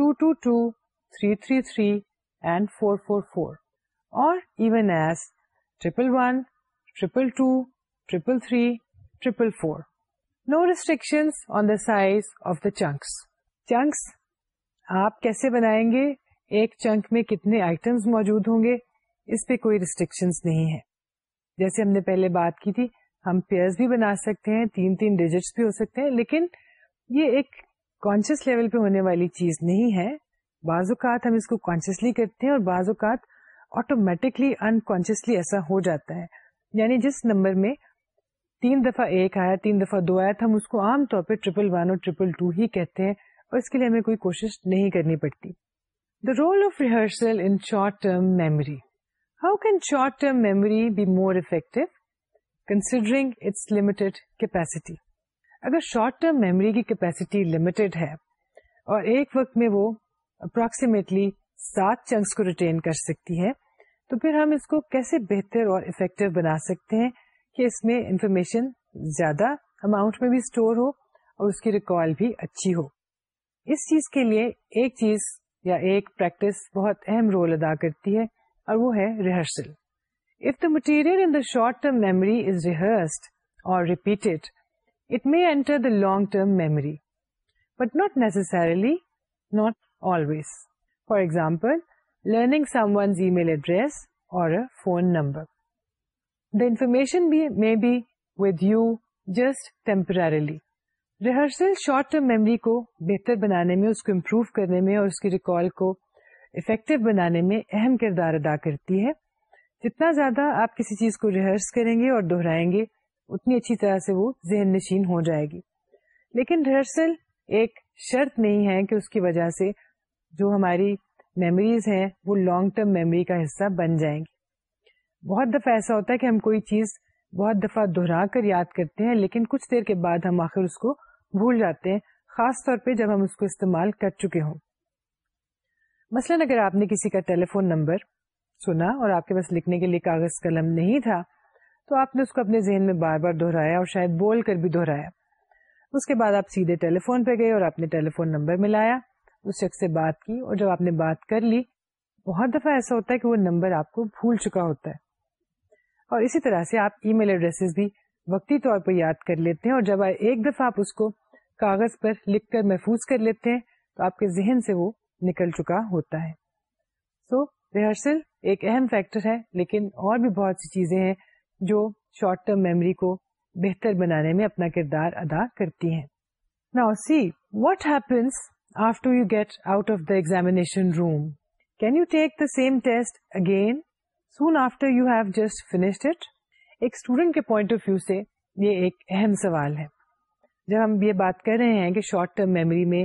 two two two three three three and four four four or even as triple one triple two triple three triple four no restriction on the size of the chunks chunks آپ کیسے بنائیں گے ایک چنک میں کتنے آئٹمس موجود ہوں گے اس پہ کوئی ریسٹرکشن نہیں ہے جیسے ہم نے پہلے بات کی تھی ہم پیئرس بھی بنا سکتے ہیں تین تین ڈیجٹس بھی ہو سکتے ہیں لیکن یہ ایک کانشیس لیول پہ ہونے والی چیز نہیں ہے بعض اوقات ہم اس کو کانشیسلی کرتے ہیں اور بعض اوقات آٹومیٹکلی انکانشیسلی ایسا ہو جاتا ہے یعنی جس نمبر میں تین دفعہ ایک آیا تین دفعہ دو آیا تو ہم اس کو عام طور پہ ٹریپل ون اور ٹریپل ٹو ہی کہتے ہیں اور اس کے لیے ہمیں کوئی کوشش نہیں کرنی پڑتی the role of rehearsal short term memory how can short term memory be more effective اگر شارٹ ٹرم میموری کی کیپیسٹی لمیٹڈ ہے اور ایک وقت میں وہ اپروکسیمیٹلی سات چنکس کو ریٹین کر سکتی ہے تو پھر ہم اس کو کیسے بہتر اور افیکٹو بنا سکتے ہیں کہ اس میں انفارمیشن زیادہ اماؤنٹ میں بھی اسٹور ہو اور اس کی ریکال بھی اچھی ہو اس چیز کے لیے ایک چیز یا ایک پریکٹس بہت اہم رول ادا کرتی ہے اور وہ ہے rehearsal of the material in the short term memory is rehearsed or repeated it may enter the long term memory but not necessarily not always for example learning some ones email address or phone number the information may be with you just temporarily rehearsal short term memory کو بہتر بنانے میں اس کو امپروو کرنے میں اور اس کی ریکال کو افیکٹو بنانے میں اہم کردار ادا کرتی ہے جتنا زیادہ آپ کسی چیز کو ریہرس کریں گے اور دہرائیں گے اتنی اچھی طرح سے وہ ذہن نشین ہو جائے گی لیکن ریہرسل ایک شرط نہیں ہے کہ اس کی وجہ سے جو ہماری میموریز ہیں وہ لانگ ٹرم میموری کا حصہ بن جائیں گی بہت دفعہ ایسا ہوتا ہے کہ ہم کوئی چیز بہت دفعہ دہرا کر یاد کرتے ہیں لیکن کچھ دیر کے بعد ہم آخر اس کو بھول جاتے ہیں خاص طور پہ جب ہم اس کو استعمال کر چکے ہوں مثلا اگر آپ نے کسی کا ٹیلی فون نمبر سنا اور آپ کے پاس لکھنے کے لیے کاغذ قلم نہیں تھا تو آپ نے اس کو اپنے ذہن میں بار بار دہرایا اور شاید بول کر بھی دہرایا اس کے بعد آپ سیدھے ٹیلی فون پہ گئے اور آپ نے ٹیلی فون نمبر ملایا اس شخص سے بات کی اور جب آپ نے بات کر لی بہت دفعہ ایسا ہوتا ہے کہ وہ نمبر آپ کو بھول چکا ہوتا ہے اور اسی طرح سے آپ ای میل ایڈریس بھی وقتی طور پر یاد کر لیتے ہیں اور جب ایک دفعہ آپ اس کو کاغذ پر لکھ کر محفوظ کر لیتے ہیں تو آپ کے ذہن سے وہ نکل چکا ہوتا ہے سو ریہرسل ایک اہم فیکٹر ہے لیکن اور بھی بہت سی چیزیں ہیں جو شارٹ ٹرم میموری کو بہتر بنانے میں اپنا کردار ادا کرتی ہیں نا see what happens after you get out of the examination room can you take the same test again soon after you have just finished it ایک اسٹوڈنٹ کے پوائنٹ آف ویو سے یہ ایک اہم سوال ہے جب ہم یہ بات کر رہے ہیں کہ شارٹ ٹرم میموری میں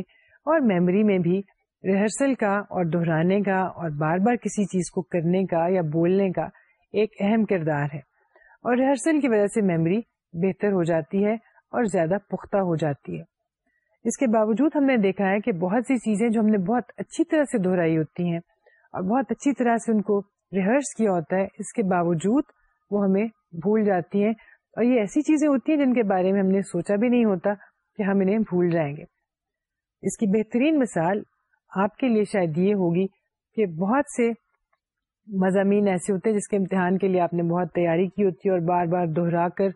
اور میموری میں بھی ریہرسل کا اور دہرانے کا اور بار بار کسی چیز کو کرنے کا یا بولنے کا ایک اہم کردار ہے اور ریہرسل کی وجہ سے میموری بہتر ہو جاتی ہے اور زیادہ پختہ ہو جاتی ہے اس کے باوجود ہم نے دیکھا ہے کہ بہت سی چیزیں جو ہم نے بہت اچھی طرح سے دہرائی ہوتی ہیں اور بہت اچھی طرح سے ان کو ریہرس کیا ہوتا ہے اس کے باوجود وہ ہمیں بھول جاتی ہیں اور یہ ایسی چیزیں ہوتی ہیں جن کے بارے میں ہم نے سوچا بھی نہیں ہوتا کہ ہم انہیں بھول جائیں گے اس کی بہترین مثال آپ کے لیے شاید یہ ہوگی کہ بہت سے مضامین ایسے ہوتے ہیں جس کے امتحان کے لیے آپ نے بہت تیاری کی ہوتی ہے اور بار بار دہرا کر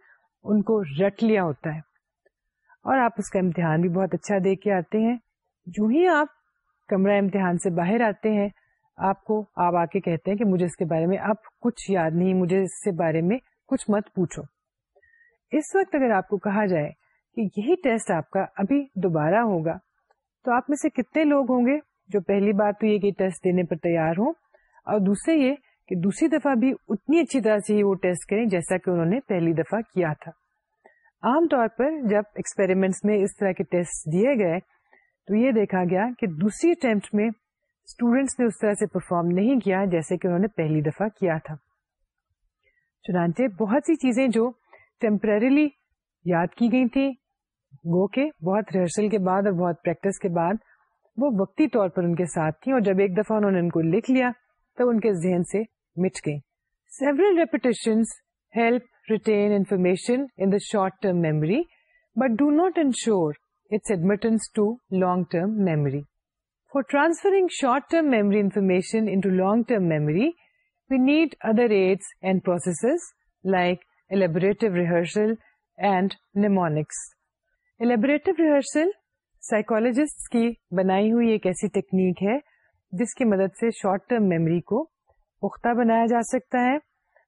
ان کو رٹ لیا ہوتا ہے اور آپ اس کا امتحان بھی بہت اچھا دے کے آتے ہیں جو ہی آپ کمرہ امتحان سے باہر آتے ہیں آپ کو آپ آ کے کہتے ہیں کہ مجھے اس کے بارے میں اب کچھ یاد نہیں مجھے اس کے بارے میں کچھ مت پوچھو اس وقت اگر آپ کو کہا جائے کہ یہی ٹیسٹ آپ کا ابھی دوبارہ ہوگا تو آپ میں سے کتنے لوگ ہوں گے جو پہلی بات تو یہ کہ ٹیسٹ دینے پر تیار ہوں اور دوسرے یہ کہ دوسری دفعہ بھی اتنی اچھی طرح سے ہی وہ ٹیسٹ کریں جیسا کہ انہوں نے پہلی دفعہ کیا تھا عام طور پر جب ایکسپیریمنٹس میں اس طرح کے ٹیسٹ دیے گئے تو یہ دیکھا گیا کہ دوسری اٹمپٹ میں اسٹوڈینٹس نے اس طرح سے پرفارم نہیں کیا جیسے کہ انہوں نے پہلی دفعہ کیا تھا چنانچہ بہت سی چیزیں جو ٹیمپرریلی یاد کی گئی تھی گو کے بہت ریہرسل کے بعد اور بہت پریکٹس کے بعد وہ وقتی طور پر ان کے ساتھ تھی اور جب ایک دفعہ انہوں نے ان کو لکھ لیا تو ان کے ذہن سے مٹ گئی several repetition help retain information in the short term memory but do not ensure its admittance to long term memory for transferring short term memory information long term memory we need other aids and processes like elaborative rehearsal elaborative rehearsal ایک ایسی مدد سے شارٹ ٹرم میموری کو پختہ بنایا جا سکتا ہے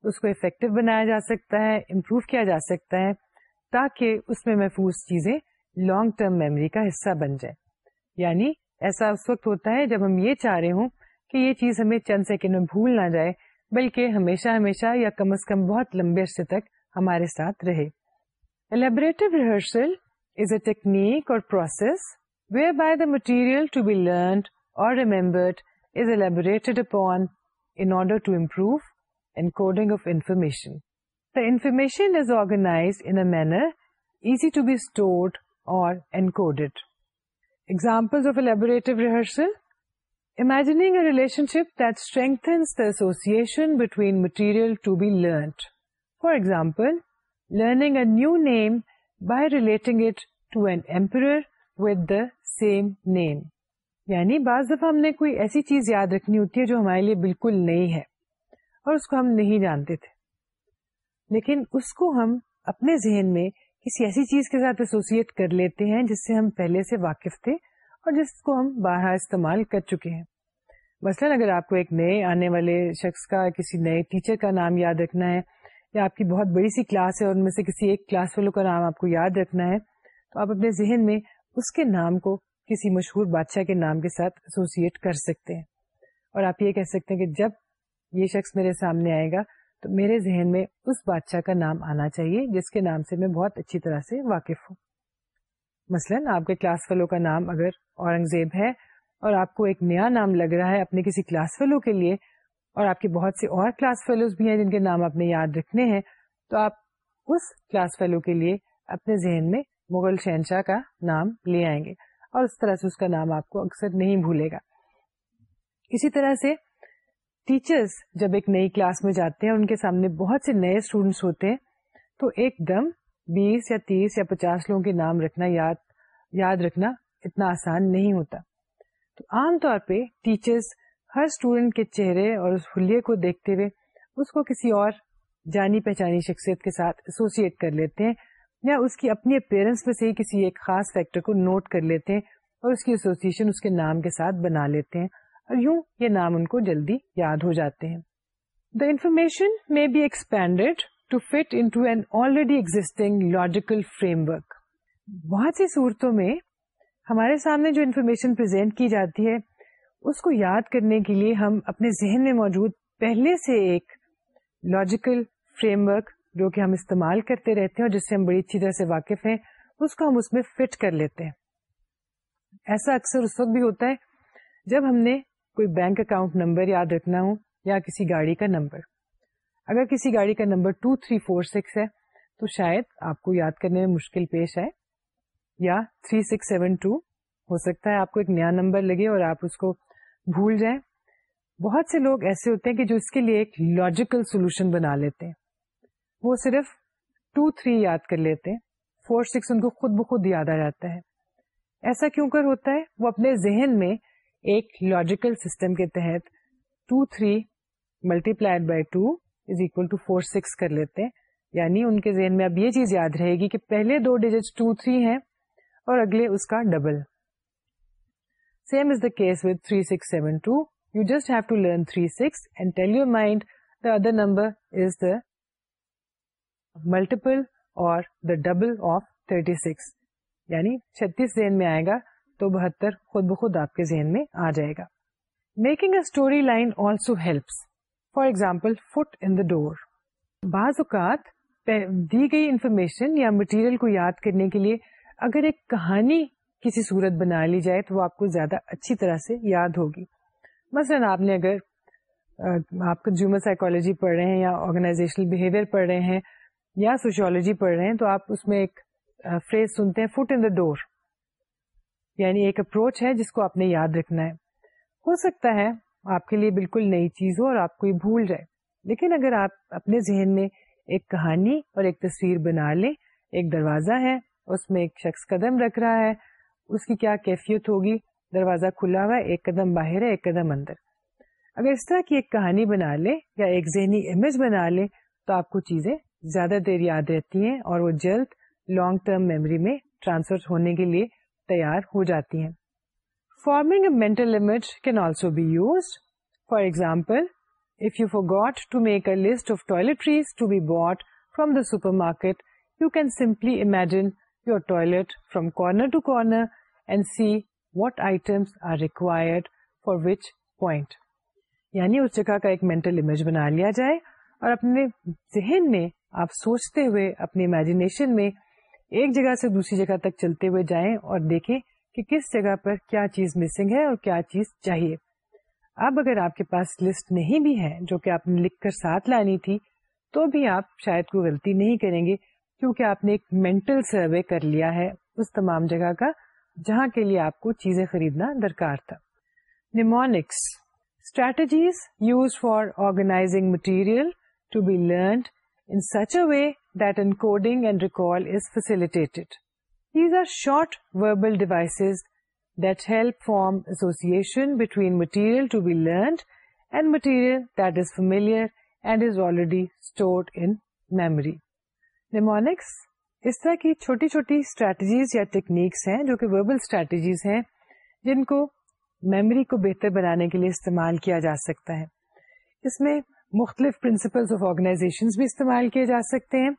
اس کو افیکٹو بنایا جا سکتا ہے امپروو کیا جا سکتا ہے تاکہ اس میں محفوظ چیزیں لانگ ٹرم میموری کا حصہ بن جائے یعنی ایسا اس وقت ہوتا ہے جب ہم یہ چاہ رہے ہوں کہ یہ چیز ہمیں چند سیکنڈ میں بھول نہ جائے بلکہ ہمیشہ ہمیشہ یا کم از کم بہت لمبے عرصے تک ہمارے ساتھ رہے elaborative rehearsal is a way by the material remembered is elaborated upon to improvisation دافار manner easy to be stored اور بعض دفعہ ہم نے کوئی ایسی چیز یاد رکھنی ہوتی ہے جو ہمارے لیے بالکل نئی ہے اور اس کو ہم نہیں جانتے تھے لیکن اس کو ہم اپنے ذہن میں کسی ایسی چیز کے ساتھ ایسوسیٹ کر لیتے ہیں جس سے ہم پہلے سے واقف تھے اور جس کو ہم بارہ استعمال کر چکے ہیں مثلا اگر آپ کو ایک نئے آنے والے شخص کا کسی نئے ٹیچر کا نام یاد رکھنا ہے یا آپ کی بہت بڑی سی کلاس ہے اور ان میں سے کسی ایک کلاس والوں کا نام آپ کو یاد رکھنا ہے تو آپ اپنے ذہن میں اس کے نام کو کسی مشہور بادشاہ کے نام کے ساتھ ایسوسیٹ کر سکتے ہیں اور آپ یہ کہہ سکتے ہیں کہ جب یہ شخص میرے سامنے آئے گا تو میرے ذہن میں اس بادشاہ کا نام آنا چاہیے جس کے نام سے میں بہت اچھی طرح سے واقف ہوں مثلاً آپ کے کلاس فیلو کا نام اگر اورنگزیب ہے اور آپ کو ایک نیا نام لگ رہا ہے اپنے کسی کلاس فیلو کے لیے اور آپ کے بہت سے اور کلاس فیلوز بھی ہیں جن کے نام آپ نے یاد رکھنے ہیں تو آپ اس کلاس فیلو کے لیے اپنے ذہن میں مغل شہنشاہ کا نام لے آئیں گے اور اس طرح سے اس کا نام آپ کو اکثر نہیں بھولے گا اسی طرح سے ٹیچرس جب ایک نئی کلاس میں جاتے ہیں ان کے سامنے بہت سے نئے اسٹوڈینٹس ہوتے ہیں تو ایک دم بیس یا یا تیس پچاس لوگوں کے نام رکھنا یاد یاد رکھنا اتنا آسان نہیں ہوتا تو عام طور پہ ٹیچرس ہر اسٹوڈینٹ کے چہرے اور اس کو دیکھتے ہوئے اس کو کسی اور جانی پہچانی شخصیت کے ساتھ ایسوسیٹ کر لیتے ہیں یا اس کی اپنی اپیرنس میں سے ہی کسی ایک خاص فیکٹر کو نوٹ کر لیتے ہیں اور اس کی ایسوسیشن اس کے نام کے ساتھ بنا لیتے ہیں اور یوں یہ نام ان کو جلدی یاد ہو جاتے ہیں the information may be expanded to fit into an already existing logical framework بہت سی صورتوں میں ہمارے سامنے جو انفارمیشن پرزینٹ کی جاتی ہے اس کو یاد کرنے کے لیے ہم اپنے ذہن میں موجود پہلے سے ایک لاجیکل فریم ورک جو کہ ہم استعمال کرتے رہتے ہیں اور جس سے ہم بڑی اچھی طرح سے واقف ہیں اس کو ہم اس میں فٹ کر لیتے ہیں ایسا اکثر اس وقت بھی ہوتا ہے جب ہم نے کوئی بینک اکاؤنٹ نمبر یاد رکھنا ہو یا کسی گاڑی کا نمبر اگر کسی گاڑی کا number two three four six ہے تو شاید آپ کو یاد کرنے میں مشکل پیش آئے یا تھری سکس سیون ٹو ہو سکتا ہے آپ کو ایک نیا نمبر لگے اور آپ اس کو بھول جائیں بہت سے لوگ ایسے ہوتے ہیں کہ جو اس کے لیے ایک لاجیکل سولوشن بنا لیتے ہیں وہ صرف ٹو تھری یاد کر لیتے ہیں فور سکس ان کو خود بخود یاد آ جاتا ہے ایسا کیوں کر ہوتا ہے وہ اپنے ذہن میں ایک لاجیکل سسٹم کے تحت two three multiplied by two is equal to four six کر لیتے ہیں یعنی ان کے ذہن میں اب یہ چیز یاد رہے گی کہ پہلے دو ڈیجٹ ٹو تھری ہیں اور اگلے اس کا double same is the case with three six seven two two you just have learn three six and tell your mind the other number is the multiple or the double of thirty six یعنی چھتیس ذہن میں آئے گا تو بہتر خود بخود آپ کے ذہن میں آ جائے گا making a story line also helps for example fit in the door بعض اوقات دی گئی انفارمیشن یا مٹیریل کو یاد کرنے کے لیے اگر ایک کہانی کسی صورت بنا لی جائے تو وہ آپ کو زیادہ اچھی طرح سے یاد ہوگی مثلاً آپ نے اگر آپ کنزیومر سائیکولوجی پڑھ رہے ہیں یا آرگنائزیشنل بہیویئر پڑھ رہے ہیں یا سوشیولوجی پڑھ رہے ہیں تو آپ اس میں ایک فریز سنتے ہیں فٹ ان دا ڈور یعنی ایک اپروچ ہے جس کو آپ نے یاد رکھنا ہے ہو سکتا ہے آپ کے لیے بالکل نئی چیز ہو اور آپ کو یہ بھول جائے لیکن اگر آپ اپنے ذہن میں ایک کہانی اور ایک تصویر بنا لیں ایک دروازہ ہے اس میں ایک شخص قدم رکھ رہا ہے اس کی کیا کیفیت ہوگی دروازہ کھلا ہوا ہے ایک قدم باہر ہے ایک قدم اندر اگر اس طرح کی ایک کہانی بنا لیں یا ایک ذہنی امیج بنا لیں تو آپ کو چیزیں زیادہ دیر یاد رہتی ہیں اور وہ جلد لانگ ٹرم میموری میں ٹرانسفر ہونے کے لیے تیار ہو جاتی ہیں forming a mental be use for example if you forgot make a list of toilet you can simply imagine you toilet from corner to corner and see what items are required for which point یعنی اس جگہ کا ایک مینٹل امیج بنا لیا جائے اور اپنے ذہن میں آپ سوچتے ہوئے اپنی امیجنیشن میں ایک جگہ سے دوسری جگہ تک چلتے ہوئے جائیں اور دیکھیں کہ کس جگہ پر کیا چیز مسنگ ہے اور کیا چیز چاہیے اب اگر آپ کے پاس لسٹ نہیں بھی ہے جو کہ آپ نے لکھ کر ساتھ لانی تھی تو بھی آپ شاید کوئی غلطی نہیں کریں گے کیونکہ آپ نے ایک مینٹل سروے کر لیا ہے اس تمام جگہ کا جہاں کے لیے آپ کو چیزیں خریدنا درکار تھا mnemonics strategies use for organizing material to be learned in such a way that encoding and record is facilitated These are short verbal devices that help form association between material to be learned and material that is familiar and is already stored in memory. Mnemonics اس طرح کی چھوٹی چھوٹی اسٹریٹجیز یا ٹیکنیکس ہیں جو کہ وربل اسٹریٹجیز ہیں جن کو میموری کو بہتر بنانے کے لیے استعمال کیا جا سکتا ہے اس میں مختلف پرنسپلس آف آرگنائزیشن بھی استعمال کیے جا سکتے ہیں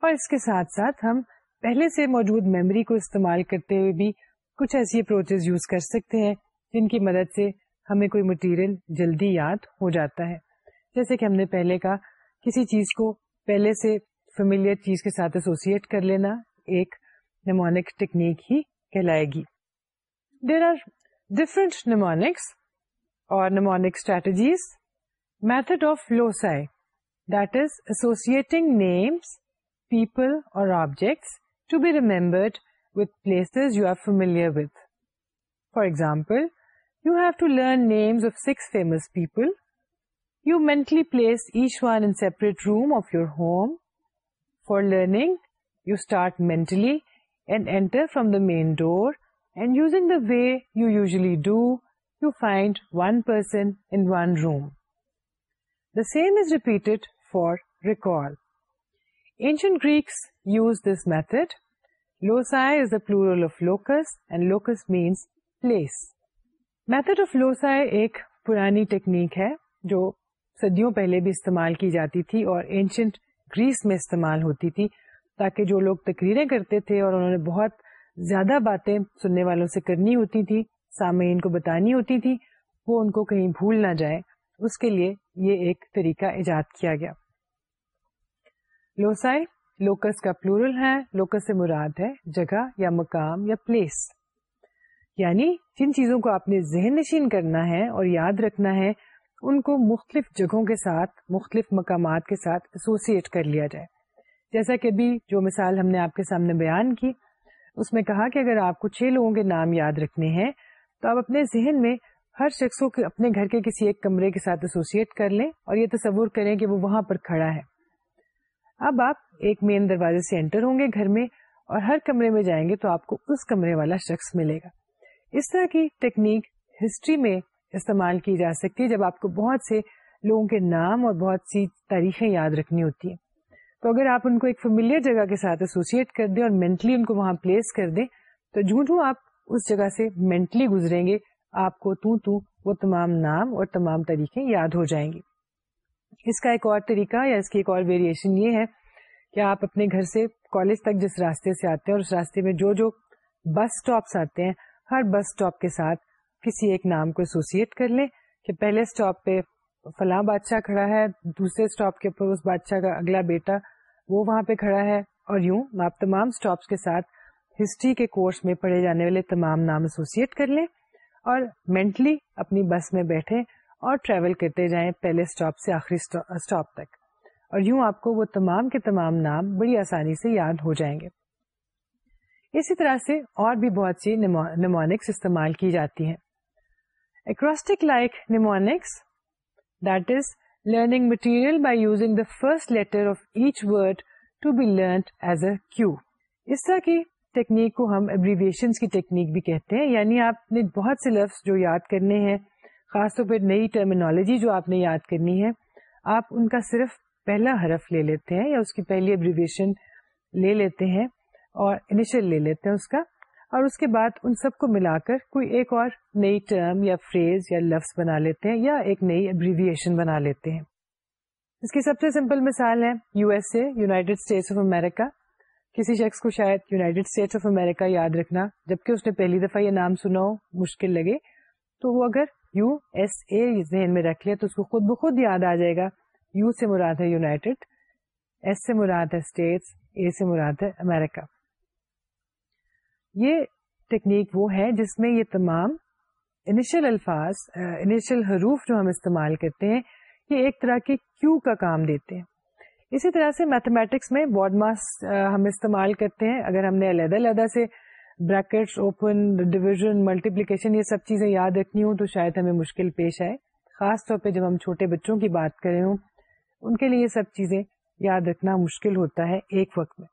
اور اس کے ساتھ ساتھ ہم پہلے سے موجود میموری کو استعمال کرتے ہوئے بھی کچھ ایسی اپروچز یوز کر سکتے ہیں جن کی مدد سے ہمیں کوئی مٹیریل جلدی یاد ہو جاتا ہے جیسے کہ ہم نے پہلے کا کسی چیز کو پہلے سے فیملیئر چیز کے ساتھ ایسوسیٹ کر لینا ایک نیمونک ٹیکنیک ہی کہلائے گی there are different mnemonics or mnemonic strategies method of loci that is associating names people or objects to be remembered with places you are familiar with. For example, you have to learn names of 6 famous people. You mentally place each one in separate room of your home. For learning, you start mentally and enter from the main door, and using the way you usually do, you find one person in one room. The same is repeated for recall. Ancient Greeks use this method loci plural of locus and locus means place method of loci ایک پرانی ٹیکنیک ہے جو صدیوں پہلے بھی استعمال کی جاتی تھی اور اینشینٹ گریس میں استعمال ہوتی تھی تاکہ جو لوگ تقریریں کرتے تھے اور انہوں نے بہت زیادہ باتیں سننے والوں سے کرنی ہوتی تھی سامعین کو بتانی ہوتی تھی وہ ان کو کہیں بھول نہ جائے اس کے لیے یہ ایک طریقہ ایجاد کیا گیا لوسائی لوکس کا پلورل ہے لوکس سے مراد ہے جگہ یا مقام یا پلیس یعنی جن چیزوں کو آپ نے ذہن نشین کرنا ہے اور یاد رکھنا ہے ان کو مختلف جگہوں کے ساتھ مختلف مقامات کے ساتھ ایسوسیٹ کر لیا جائے جیسا کہ ابھی جو مثال ہم نے آپ کے سامنے بیان کی اس میں کہا کہ اگر آپ کو چھ لوگوں کے نام یاد رکھنے ہیں تو آپ اپنے ذہن میں ہر شخص کو اپنے گھر کے کسی ایک کمرے کے ساتھ ایسوسیٹ کر لیں اور یہ تصور کریں کہ وہ وہاں پر کھڑا ہے اب آپ ایک مین دروازے سے انٹر ہوں گے گھر میں اور ہر کمرے میں جائیں گے تو آپ کو اس کمرے والا شخص ملے گا اس طرح کی ٹیکنیک ہسٹری میں استعمال کی جا سکتی ہے جب آپ کو بہت سے لوگوں کے نام اور بہت سی تاریخیں یاد رکھنی ہوتی ہیں تو اگر آپ ان کو ایک فیملی جگہ کے ساتھ ایسوسیٹ کر دیں اور مینٹلی ان کو وہاں پلیس کر دیں تو جھوٹوں آپ اس جگہ سے مینٹلی گزریں گے آپ کو تو وہ تمام نام اور تمام طریقے یاد ہو جائیں گے اس کا ایک اور طریقہ یا اس کی ایک اور ویریشن یہ ہے کہ آپ اپنے گھر سے کالج تک جس راستے سے آتے ہیں اور اس راستے میں جو جو بس اسٹاپس آتے ہیں ہر بس اسٹاپ کے ساتھ کسی ایک نام کو ایسوسیٹ کر لیں کہ پہلے اسٹاپ پہ فلاں بادشاہ کھڑا ہے دوسرے اسٹاپ کے اوپر اس بادشاہ کا اگلا بیٹا وہ وہاں پہ کھڑا ہے اور یوں آپ تمام اسٹاپس کے ساتھ ہسٹری کے کورس میں پڑھے جانے والے تمام نام ایسوسیٹ کر لیں اور مینٹلی اپنی بس میں بیٹھے اور ٹریول کرتے جائیں پہلے اسٹاپ سے آخری اسٹاپ تک اور یوں آپ کو وہ تمام کے تمام نام بڑی آسانی سے یاد ہو جائیں گے اسی طرح سے اور بھی بہت سی نیمونکس استعمال کی جاتی ہیں like mnemonics that is learning material by using the first letter of each word to be learn as a cue اس طرح کی ٹیکنیک کو ہم ابریویشن کی ٹیکنیک بھی کہتے ہیں یعنی آپ نے بہت سے لفظ جو یاد کرنے ہیں خاص طور پہ نئی ٹرمینالوجی جو آپ نے یاد کرنی ہے آپ ان کا صرف پہلا حرف لے لیتے ہیں یا اس کی پہلی ابریویشن لے لیتے ہیں اور انیشل لے لیتے ہیں اس کا اور اس کے بعد ان سب کو ملا کر کوئی ایک اور نئی ٹرم یا فریز یا لفظ بنا لیتے ہیں یا ایک نئی ابریویشن بنا لیتے ہیں اس کی سب سے سمپل مثال ہے U S A United States of America کسی شخص کو شاید یوناٹیڈ اسٹیٹس آف امیرکا یاد رکھنا جبکہ اس نے پہلی دفعہ یہ نام سنا ہو مشکل لگے تو وہ اگر یو ایس اے ذہن میں رکھ لیا تو اس کو خود بخود یاد آ جائے گا یو سے مراد ہے یوناٹیڈ سے مراد ہے اسٹیٹ اے سے مراد ہے امیرکا یہ ٹیکنیک وہ ہے جس میں یہ تمام انیشل الفاظ انیشیل حروف جو ہم استعمال کرتے ہیں یہ ایک طرح کے کیو کا کام دیتے ہیں اسی طرح سے میتھمیٹکس میں باڈ ماس ہم استعمال کرتے ہیں اگر ہم نے علیحدہ علیحدہ سے بریکٹس اوپن ڈویژن ملٹیپلیکیشن یہ سب چیزیں یاد رکھنی ہوں تو شاید ہمیں مشکل پیش آئے خاص طور پہ جب ہم چھوٹے بچوں کی بات کریں ہوں ان کے لیے یہ سب چیزیں یاد رکھنا مشکل ہوتا ہے ایک وقت میں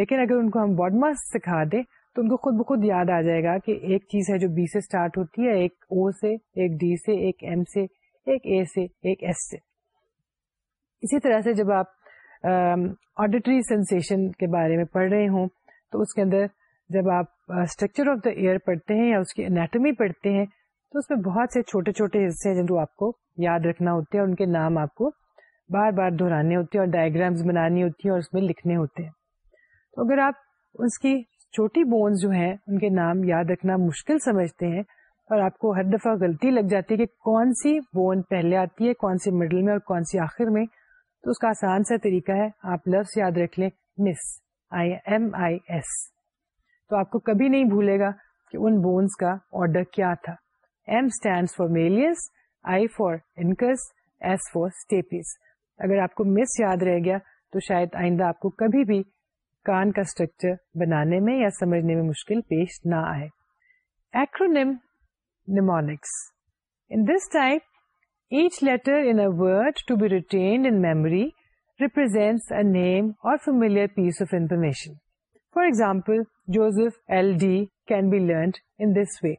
لیکن اگر ان کو ہم باڈ ماس سکھا دیں تو ان کو خود بخود یاد آ جائے گا کہ ایک چیز ہے جو بی سے اسٹارٹ ہوتی ہے ایک او سے ایک ڈی سے ایک ایم سے ایک اے سے ایک ایس سے اسی طرح سے جب آپ آڈیٹری سینسیشن کے بارے میں پڑھ رہے ہوں تو اس کے اندر جب آپ اسٹرکچر آف دا ایئر پڑھتے ہیں یا اس کی انیٹمی پڑھتے ہیں تو اس میں بہت سے چھوٹے چھوٹے حصے ہیں جن کو آپ کو یاد رکھنا ہوتے ہیں اور ان کے نام آپ کو بار بار دہرانے ہوتے ہیں اور ڈائگرامس بنانی ہوتی ہیں اور اس میں لکھنے ہوتے ہیں تو اگر آپ اس کی چھوٹی بونس جو ہیں ان کے نام یاد رکھنا مشکل سمجھتے ہیں اور آپ کو ہر دفعہ غلطی لگ جاتی ہے کہ کون سی بون پہلے آتی ہے کون سی مڈل میں اور کون سی آخر میں تو اس کا آسان سا طریقہ ہے آپ لفظ یاد رکھ لیں مس آئی ایم آئی ایس تو آپ کو کبھی نہیں بھولے گا کہ ان بونس کا آرڈر کیا تھا M stand for meals I for inks S for staples اگر آپ کو مس یاد رہ گیا تو شاید آئندہ آپ کو کبھی بھی کان کا اسٹرکچر بنانے میں یا سمجھنے میں مشکل پیش نہ آئے acronym mnemonics in this type each letter in word to be retained in memory represents a name or familiar piece of information for example Joseph L D can be learned in this way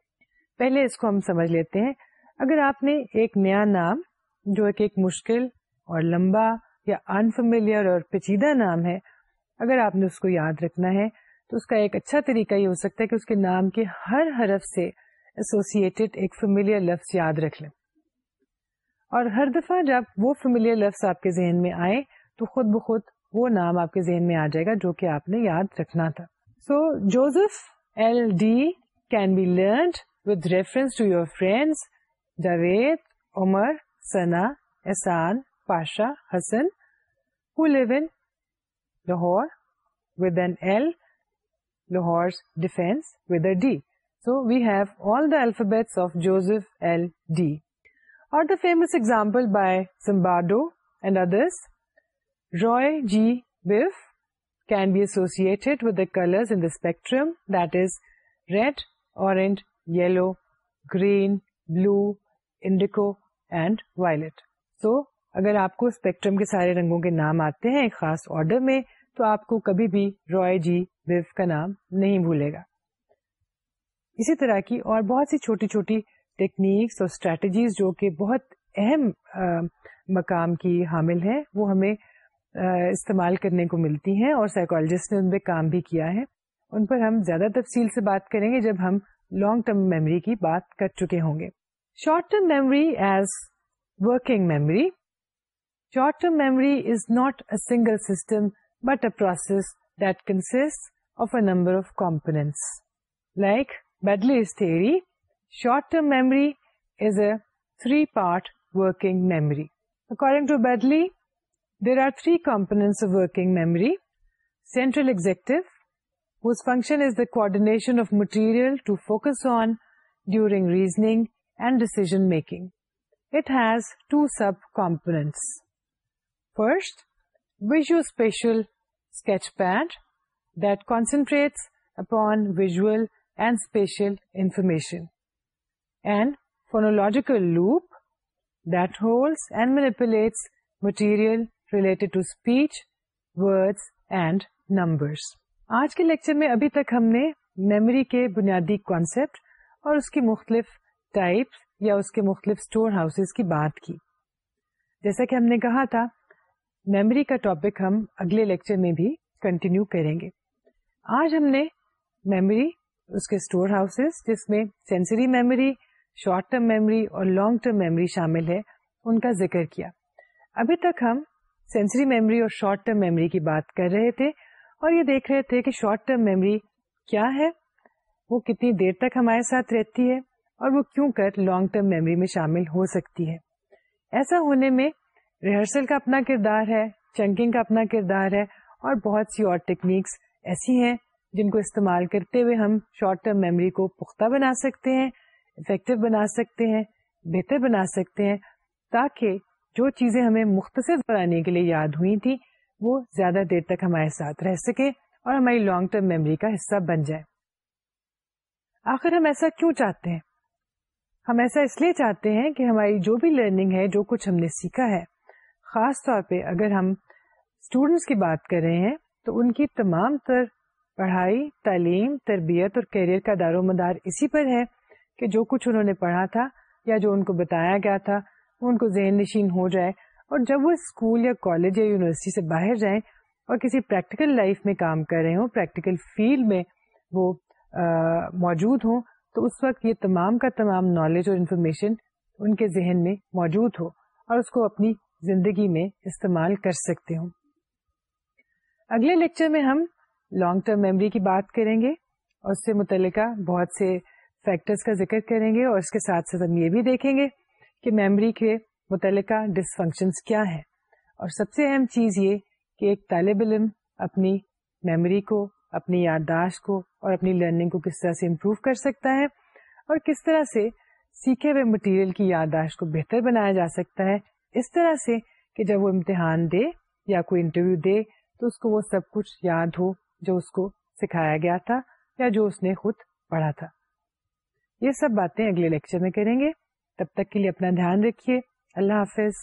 پہلے اس کو ہم سمجھ لیتے ہیں اگر آپ نے ایک نیا نام جو ایک ایک مشکل اور لمبا یا انفمل اور پیچیدہ نام ہے اگر آپ نے اس کو یاد رکھنا ہے تو اس کا ایک اچھا طریقہ یہ ہو سکتا ہے کہ اس کے نام کے ہر حرف سے ایسوسیڈ ایک فیملیئر لفظ یاد رکھ لیں اور ہر دفعہ جب وہ فیملیئر لفظ آپ کے ذہن میں آئے تو خود بخود وہ نام آپ کے ذہن میں آ جائے گا جو کہ آپ نے یاد رکھنا تھا so جوف L D can be learned with reference to your friends did Umar Sana Ehsan Pasha Hassan who live in Lahore with N L Lahore defence و D so we have all the alphabets L D are the famous example by somebody and others Roy G Biv can be associated with the colors in the spectrum that is red, orange, yellow, green, blue, indigo and violet. So, اگر آپ کو اسپیکٹرم کے سارے رنگوں کے نام آتے ہیں ایک خاص آرڈر میں تو آپ کو کبھی بھی روئے جی بیف کا نام نہیں بھولے گا اسی طرح کی اور بہت سی چھوٹی چھوٹی ٹیکنیکس اور اسٹریٹجیز جو کہ بہت اہم آ, مقام کی حامل ہیں وہ ہمیں استعمال کرنے کو ملتی ہیں اور سائیکولوجسٹ نے ان پہ کام بھی کیا ہے ان پر ہم زیادہ تفصیل سے بات کریں گے جب ہم لانگ ٹرم میموری کی بات کر چکے ہوں گے short term memory as working memory short term memory is not a single system but a process that consist of a number of components like Baddeley is three short term memory is a three part working memory according to Baddeley There are three components of working memory. Central executive, whose function is the coordination of material to focus on during reasoning and decision making. It has two sub-components. First, visuospatial sketchpad that concentrates upon visual and spatial information, and phonological loop that holds and manipulates material related to speech words and numbers آج کے لیکچر میں ابھی تک ہم نے میموری کے بنیادی کانسیپٹ اور اس اس کی کی مختلف مختلف ٹائپس یا کے اسٹور ہاؤسز بات کی جیسا کہ ہم نے کہا تھا میموری کا ٹاپک ہم اگلے لیکچر میں بھی کنٹینیو کریں گے آج ہم نے میموری اس کے اسٹور ہاؤسز جس میں sensory memory short term memory اور لانگ ٹرم میموری شامل ہے ان کا ذکر کیا ابھی تک ہم سینسری میموری اور شارٹ ٹرم میموری کی بات کر رہے تھے اور یہ دیکھ رہے تھے کہ شارٹ ٹرم میموری کیا ہے وہ کتنی دیر تک ہمارے ساتھ رہتی ہے اور وہ کیوں کر لانگ ٹرم میموری میں شامل ہو سکتی ہے ایسا ہونے میں ریہرسل کا اپنا کردار ہے چنکنگ کا اپنا کردار ہے اور بہت سی اور ٹیکنیکس ایسی ہیں جن کو استعمال کرتے ہوئے ہم شارٹ ٹرم میموری کو پختہ بنا سکتے ہیں افیکٹو بنا سکتے ہیں بہتر بنا سکتے ہیں تاکہ جو چیزیں ہمیں مختصر بنانے کے لیے یاد ہوئی تھی وہ زیادہ دیر تک ہمارے ساتھ رہ سکے اور ہماری لانگ ٹرم میموری کا حصہ بن جائے آخر ہم ایسا کیوں چاہتے ہیں ہم ایسا اس لیے چاہتے ہیں کہ ہماری جو بھی لرننگ ہے جو کچھ ہم نے سیکھا ہے خاص طور پہ اگر ہم اسٹوڈینٹس کی بات کر رہے ہیں تو ان کی تمام تر پڑھائی تعلیم تربیت اور کیریئر کا دار و مدار اسی پر ہے کہ جو کچھ انہوں نے پڑھا تھا یا جو ان کو بتایا گیا تھا ان کو ذہن نشین ہو جائے اور جب وہ اسکول یا کالج یا یونیورسٹی سے باہر جائیں اور کسی پریکٹیکل لائف میں کام کر رہے ہوں پریکٹیکل فیلڈ میں وہ آ, موجود ہوں تو اس وقت یہ تمام کا تمام نالج اور انفارمیشن ان کے ذہن میں موجود ہو اور اس کو اپنی زندگی میں استعمال کر سکتے ہوں اگلے لیکچر میں ہم لانگ ٹرم میموری کی بات کریں گے اور اس سے متعلقہ بہت سے فیکٹرز کا ذکر کریں گے اور اس کے ساتھ ساتھ ہم یہ بھی دیکھیں گے کہ میموری کے متعلقہ فنکشنس کیا ہے اور سب سے اہم چیز یہ کہ ایک طالب علم اپنی میموری کو اپنی یادداشت کو اور اپنی لرننگ کو کس طرح سے امپروو کر سکتا ہے اور کس طرح سے سیکھے ہوئے مٹیریل کی یادداشت کو بہتر بنایا جا سکتا ہے اس طرح سے کہ جب وہ امتحان دے یا کوئی انٹرویو دے تو اس کو وہ سب کچھ یاد ہو جو اس کو سکھایا گیا تھا یا جو اس نے خود پڑھا تھا یہ سب باتیں اگلے لیکچر میں کریں گے تب تک کے لیے اپنا دھیان رکھیے اللہ حافظ